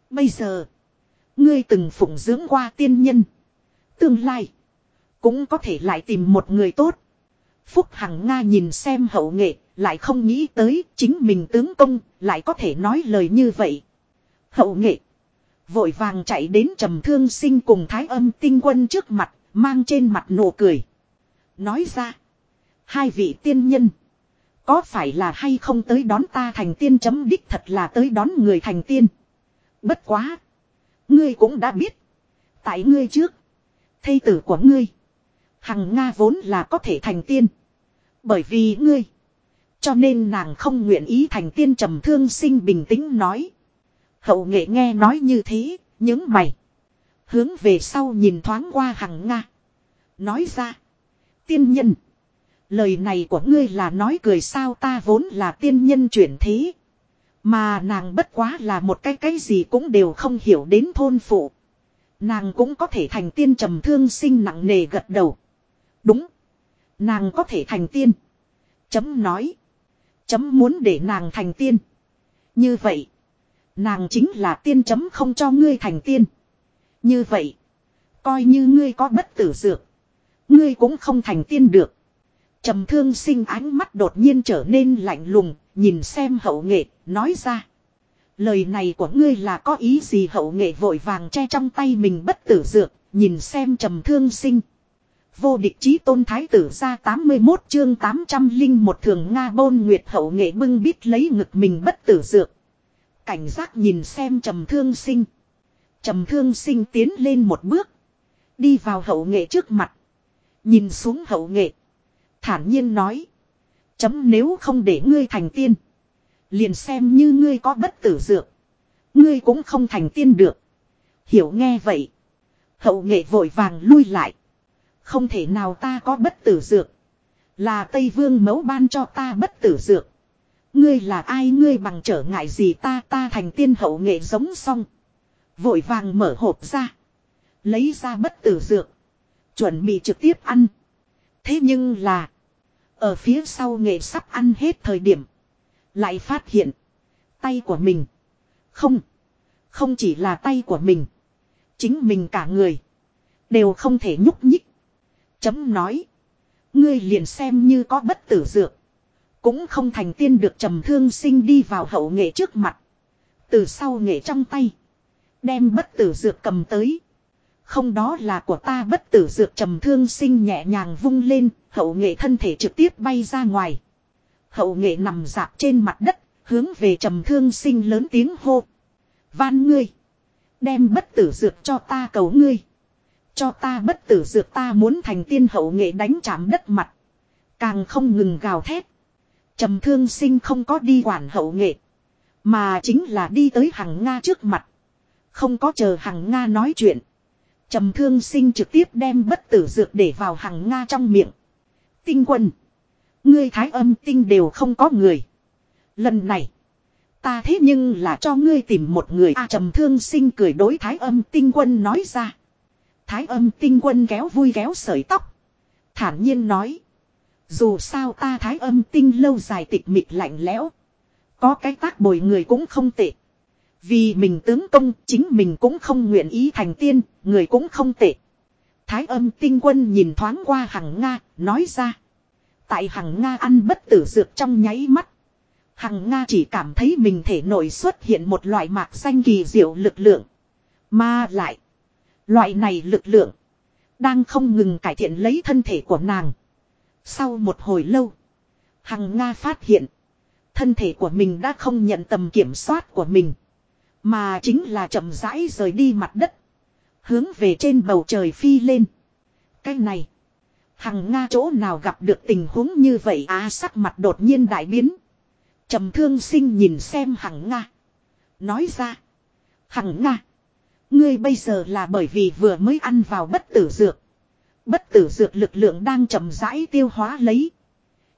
Bây giờ. Ngươi từng phụng dưỡng qua tiên nhân. Tương lai. Cũng có thể lại tìm một người tốt. Phúc Hằng Nga nhìn xem hậu nghệ. Lại không nghĩ tới chính mình tướng công. Lại có thể nói lời như vậy. Hậu nghệ. Vội vàng chạy đến trầm thương sinh cùng thái âm tinh quân trước mặt. Mang trên mặt nụ cười. Nói ra. Hai vị tiên nhân. Có phải là hay không tới đón ta thành tiên chấm đích thật là tới đón người thành tiên. Bất quá. Ngươi cũng đã biết. Tại ngươi trước. Thây tử của ngươi. Hằng Nga vốn là có thể thành tiên. Bởi vì ngươi. Cho nên nàng không nguyện ý thành tiên trầm thương sinh bình tĩnh nói. Hậu nghệ nghe nói như thế, những mày. Hướng về sau nhìn thoáng qua hằng Nga. Nói ra. Tiên nhân. Lời này của ngươi là nói cười sao ta vốn là tiên nhân chuyển thế. Mà nàng bất quá là một cái cái gì cũng đều không hiểu đến thôn phụ. Nàng cũng có thể thành tiên trầm thương sinh nặng nề gật đầu. Đúng. Nàng có thể thành tiên. Chấm nói. Chấm muốn để nàng thành tiên. Như vậy. Nàng chính là tiên chấm không cho ngươi thành tiên. Như vậy. Coi như ngươi có bất tử dược. Ngươi cũng không thành tiên được. Trầm thương sinh ánh mắt đột nhiên trở nên lạnh lùng, nhìn xem hậu nghệ, nói ra. Lời này của ngươi là có ý gì hậu nghệ vội vàng che trong tay mình bất tử dược, nhìn xem trầm thương sinh. Vô địch chí tôn thái tử ra 81 chương 800 linh một thường Nga bôn nguyệt hậu nghệ bưng bít lấy ngực mình bất tử dược. Cảnh giác nhìn xem trầm thương sinh. Trầm thương sinh tiến lên một bước. Đi vào hậu nghệ trước mặt. Nhìn xuống hậu nghệ. Thản nhiên nói. Chấm nếu không để ngươi thành tiên. Liền xem như ngươi có bất tử dược. Ngươi cũng không thành tiên được. Hiểu nghe vậy. Hậu nghệ vội vàng lui lại. Không thể nào ta có bất tử dược. Là Tây Vương mẫu ban cho ta bất tử dược. Ngươi là ai, ngươi bằng trở ngại gì ta ta thành tiên hậu nghệ giống xong. Vội vàng mở hộp ra. Lấy ra bất tử dược. Chuẩn bị trực tiếp ăn. Thế nhưng là. Ở phía sau nghệ sắp ăn hết thời điểm. Lại phát hiện. Tay của mình. Không. Không chỉ là tay của mình. Chính mình cả người. Đều không thể nhúc nhích. Chấm nói. Ngươi liền xem như có bất tử dược. Cũng không thành tiên được trầm thương sinh đi vào hậu nghệ trước mặt. Từ sau nghệ trong tay. Đem bất tử dược cầm tới. Không đó là của ta bất tử dược trầm thương sinh nhẹ nhàng vung lên, hậu nghệ thân thể trực tiếp bay ra ngoài. Hậu nghệ nằm dạp trên mặt đất, hướng về trầm thương sinh lớn tiếng hô. Van ngươi. Đem bất tử dược cho ta cầu ngươi. Cho ta bất tử dược ta muốn thành tiên hậu nghệ đánh chạm đất mặt. Càng không ngừng gào thét. Trầm thương sinh không có đi quản hậu nghệ. Mà chính là đi tới hằng Nga trước mặt. Không có chờ hằng Nga nói chuyện. Trầm thương sinh trực tiếp đem bất tử dược để vào hằng Nga trong miệng. Tinh quân. Ngươi thái âm tinh đều không có người. Lần này. Ta thế nhưng là cho ngươi tìm một người a trầm thương sinh cười đối thái âm tinh quân nói ra. Thái âm tinh quân kéo vui kéo sợi tóc. Thản nhiên nói. Dù sao ta thái âm tinh lâu dài tịch mịch lạnh lẽo. Có cái tác bồi người cũng không tệ. Vì mình tướng công chính mình cũng không nguyện ý thành tiên, người cũng không tệ. Thái âm tinh quân nhìn thoáng qua hằng Nga, nói ra. Tại hằng Nga ăn bất tử dược trong nháy mắt. Hằng Nga chỉ cảm thấy mình thể nội xuất hiện một loại mạc xanh kỳ diệu lực lượng. Mà lại. Loại này lực lượng. Đang không ngừng cải thiện lấy thân thể của nàng. Sau một hồi lâu. Hằng Nga phát hiện. Thân thể của mình đã không nhận tầm kiểm soát của mình. Mà chính là chậm rãi rời đi mặt đất. Hướng về trên bầu trời phi lên. Cái này. Hằng Nga chỗ nào gặp được tình huống như vậy á, sắc mặt đột nhiên đại biến. trầm thương sinh nhìn xem Hằng Nga. Nói ra. Hằng Nga. Ngươi bây giờ là bởi vì vừa mới ăn vào bất tử dược. Bất tử dược lực lượng đang chậm rãi tiêu hóa lấy.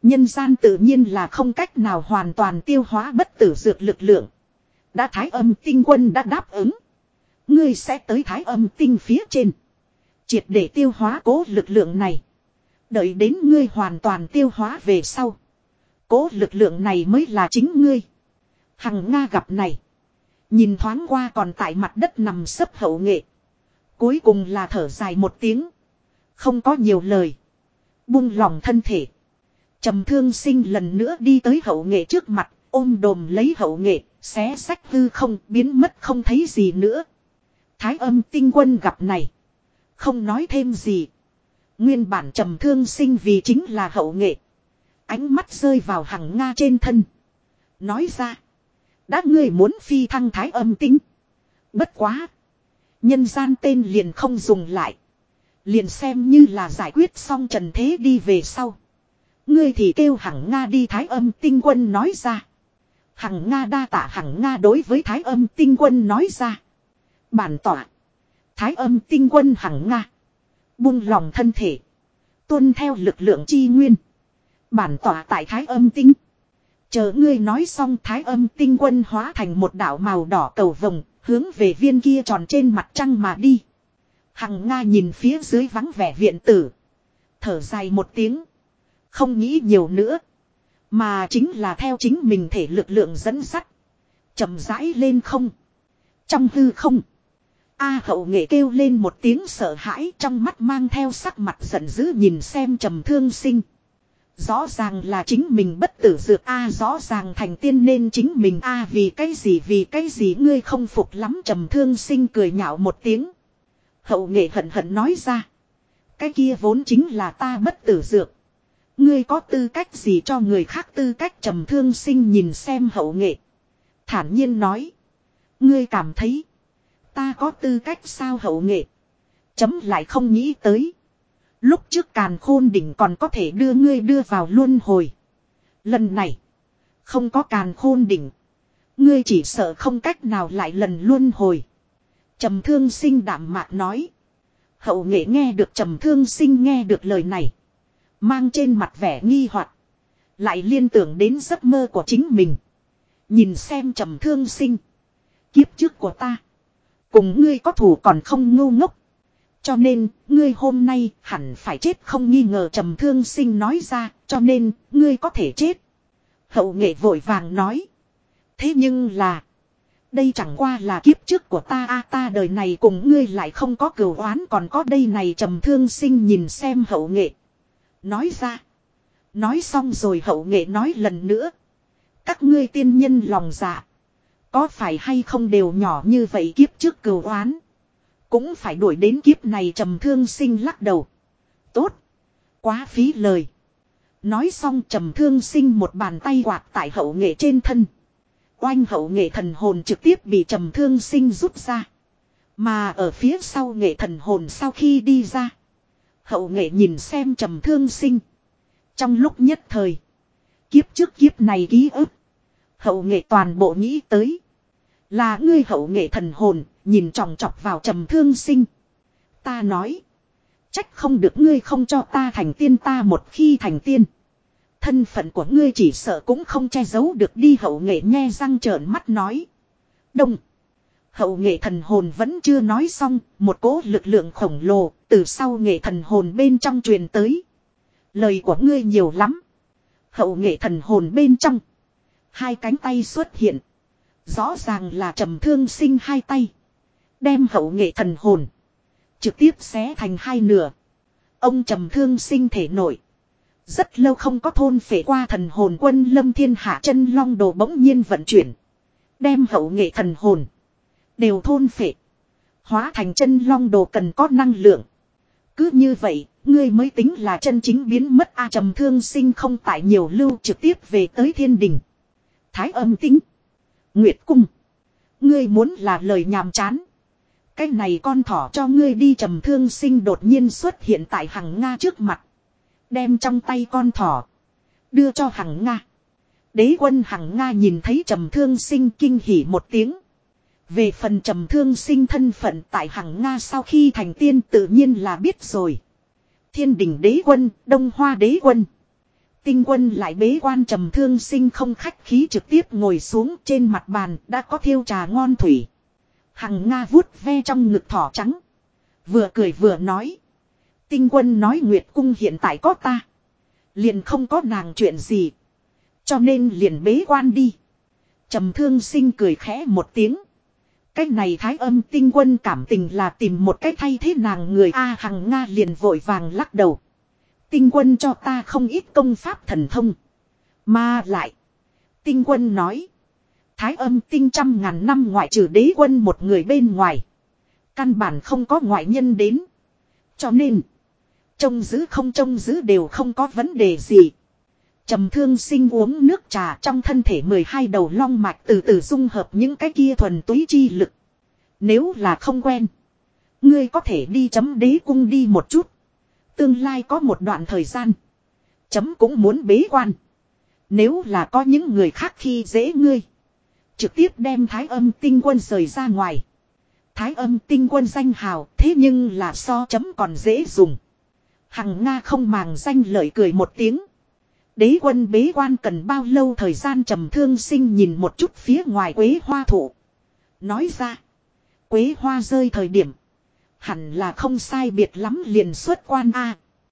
Nhân gian tự nhiên là không cách nào hoàn toàn tiêu hóa bất tử dược lực lượng. Đã thái âm tinh quân đã đáp ứng. Ngươi sẽ tới thái âm tinh phía trên. Triệt để tiêu hóa cố lực lượng này. Đợi đến ngươi hoàn toàn tiêu hóa về sau. Cố lực lượng này mới là chính ngươi. Hằng Nga gặp này. Nhìn thoáng qua còn tại mặt đất nằm sấp hậu nghệ. Cuối cùng là thở dài một tiếng. Không có nhiều lời. Buông lòng thân thể. trầm thương sinh lần nữa đi tới hậu nghệ trước mặt. Ôm đồm lấy hậu nghệ. Xé sách hư không, biến mất không thấy gì nữa. Thái âm tinh quân gặp này. Không nói thêm gì. Nguyên bản trầm thương sinh vì chính là hậu nghệ. Ánh mắt rơi vào hằng Nga trên thân. Nói ra. Đã ngươi muốn phi thăng thái âm tinh. Bất quá. Nhân gian tên liền không dùng lại. Liền xem như là giải quyết xong trần thế đi về sau. Ngươi thì kêu hằng Nga đi thái âm tinh quân nói ra. Hằng Nga đa tạ hằng Nga đối với thái âm tinh quân nói ra. Bản tỏa. Thái âm tinh quân hằng Nga. Buông lòng thân thể. Tuân theo lực lượng chi nguyên. Bản tỏa tại thái âm tinh. Chờ ngươi nói xong thái âm tinh quân hóa thành một đảo màu đỏ cầu vồng, hướng về viên kia tròn trên mặt trăng mà đi. Hằng Nga nhìn phía dưới vắng vẻ viện tử. Thở dài một tiếng. Không nghĩ nhiều nữa. Mà chính là theo chính mình thể lực lượng dẫn sắt. chậm rãi lên không. Trong hư không. A hậu nghệ kêu lên một tiếng sợ hãi trong mắt mang theo sắc mặt giận dữ nhìn xem trầm thương sinh. Rõ ràng là chính mình bất tử dược A, rõ ràng thành tiên nên chính mình A, vì cái gì, vì cái gì ngươi không phục lắm trầm thương sinh cười nhạo một tiếng. Hậu nghệ hận hận nói ra. Cái kia vốn chính là ta bất tử dược. Ngươi có tư cách gì cho người khác tư cách trầm thương sinh nhìn xem hậu nghệ. Thản nhiên nói. Ngươi cảm thấy. Ta có tư cách sao hậu nghệ. Chấm lại không nghĩ tới. Lúc trước càn khôn đỉnh còn có thể đưa ngươi đưa vào luân hồi. Lần này. Không có càn khôn đỉnh. Ngươi chỉ sợ không cách nào lại lần luân hồi. Trầm thương sinh đảm mạc nói. Hậu nghệ nghe được trầm thương sinh nghe được lời này. Mang trên mặt vẻ nghi hoặc Lại liên tưởng đến giấc mơ của chính mình. Nhìn xem trầm thương sinh. Kiếp trước của ta. Cùng ngươi có thủ còn không ngu ngốc. Cho nên, ngươi hôm nay hẳn phải chết không nghi ngờ trầm thương sinh nói ra, cho nên, ngươi có thể chết. Hậu nghệ vội vàng nói. Thế nhưng là, đây chẳng qua là kiếp trước của ta a ta đời này cùng ngươi lại không có cửu oán còn có đây này trầm thương sinh nhìn xem hậu nghệ. Nói ra. Nói xong rồi hậu nghệ nói lần nữa. Các ngươi tiên nhân lòng dạ. Có phải hay không đều nhỏ như vậy kiếp trước cửu oán. Cũng phải đuổi đến kiếp này trầm thương sinh lắc đầu. Tốt. Quá phí lời. Nói xong trầm thương sinh một bàn tay quạt tại hậu nghệ trên thân. Oanh hậu nghệ thần hồn trực tiếp bị trầm thương sinh rút ra. Mà ở phía sau nghệ thần hồn sau khi đi ra. Hậu nghệ nhìn xem trầm thương sinh. Trong lúc nhất thời. Kiếp trước kiếp này ký ức. Hậu nghệ toàn bộ nghĩ tới. Là ngươi hậu nghệ thần hồn, nhìn tròng trọc vào trầm thương sinh. Ta nói. Trách không được ngươi không cho ta thành tiên ta một khi thành tiên. Thân phận của ngươi chỉ sợ cũng không che giấu được đi hậu nghệ nghe răng trợn mắt nói. Đông. Hậu nghệ thần hồn vẫn chưa nói xong, một cỗ lực lượng khổng lồ, từ sau nghệ thần hồn bên trong truyền tới. Lời của ngươi nhiều lắm. Hậu nghệ thần hồn bên trong. Hai cánh tay xuất hiện. Rõ ràng là trầm thương sinh hai tay. Đem hậu nghệ thần hồn. Trực tiếp xé thành hai nửa. Ông trầm thương sinh thể nổi. Rất lâu không có thôn phể qua thần hồn quân lâm thiên hạ chân long đồ bỗng nhiên vận chuyển. Đem hậu nghệ thần hồn. Đều thôn phệ. Hóa thành chân long đồ cần có năng lượng. Cứ như vậy, ngươi mới tính là chân chính biến mất a trầm thương sinh không tại nhiều lưu trực tiếp về tới thiên đình. Thái âm tính. Nguyệt cung. Ngươi muốn là lời nhàm chán. Cái này con thỏ cho ngươi đi trầm thương sinh đột nhiên xuất hiện tại hằng Nga trước mặt. Đem trong tay con thỏ. Đưa cho hằng Nga. Đế quân hằng Nga nhìn thấy trầm thương sinh kinh hỉ một tiếng. Về phần trầm thương sinh thân phận tại hằng Nga sau khi thành tiên tự nhiên là biết rồi. Thiên đình đế quân, đông hoa đế quân. Tinh quân lại bế quan trầm thương sinh không khách khí trực tiếp ngồi xuống trên mặt bàn đã có thiêu trà ngon thủy. Hằng Nga vuốt ve trong ngực thỏ trắng. Vừa cười vừa nói. Tinh quân nói Nguyệt Cung hiện tại có ta. Liền không có nàng chuyện gì. Cho nên liền bế quan đi. trầm thương sinh cười khẽ một tiếng. Cách này thái âm tinh quân cảm tình là tìm một cách thay thế nàng người A hằng Nga liền vội vàng lắc đầu. Tinh quân cho ta không ít công pháp thần thông. Mà lại. Tinh quân nói. Thái âm tinh trăm ngàn năm ngoại trừ đế quân một người bên ngoài. Căn bản không có ngoại nhân đến. Cho nên. Trông giữ không trông giữ đều không có vấn đề gì. Trầm thương sinh uống nước trà trong thân thể 12 đầu long mạch từ từ dung hợp những cái kia thuần túy chi lực. Nếu là không quen. Ngươi có thể đi chấm đế cung đi một chút. Tương lai có một đoạn thời gian. Chấm cũng muốn bế quan. Nếu là có những người khác khi dễ ngươi. Trực tiếp đem thái âm tinh quân rời ra ngoài. Thái âm tinh quân danh hào, thế nhưng là so chấm còn dễ dùng. Hằng Nga không màng danh lợi cười một tiếng. Đế quân bế quan cần bao lâu thời gian trầm thương sinh nhìn một chút phía ngoài quế hoa thụ. Nói ra. Quế hoa rơi thời điểm. Hẳn là không sai biệt lắm liền xuất quan A.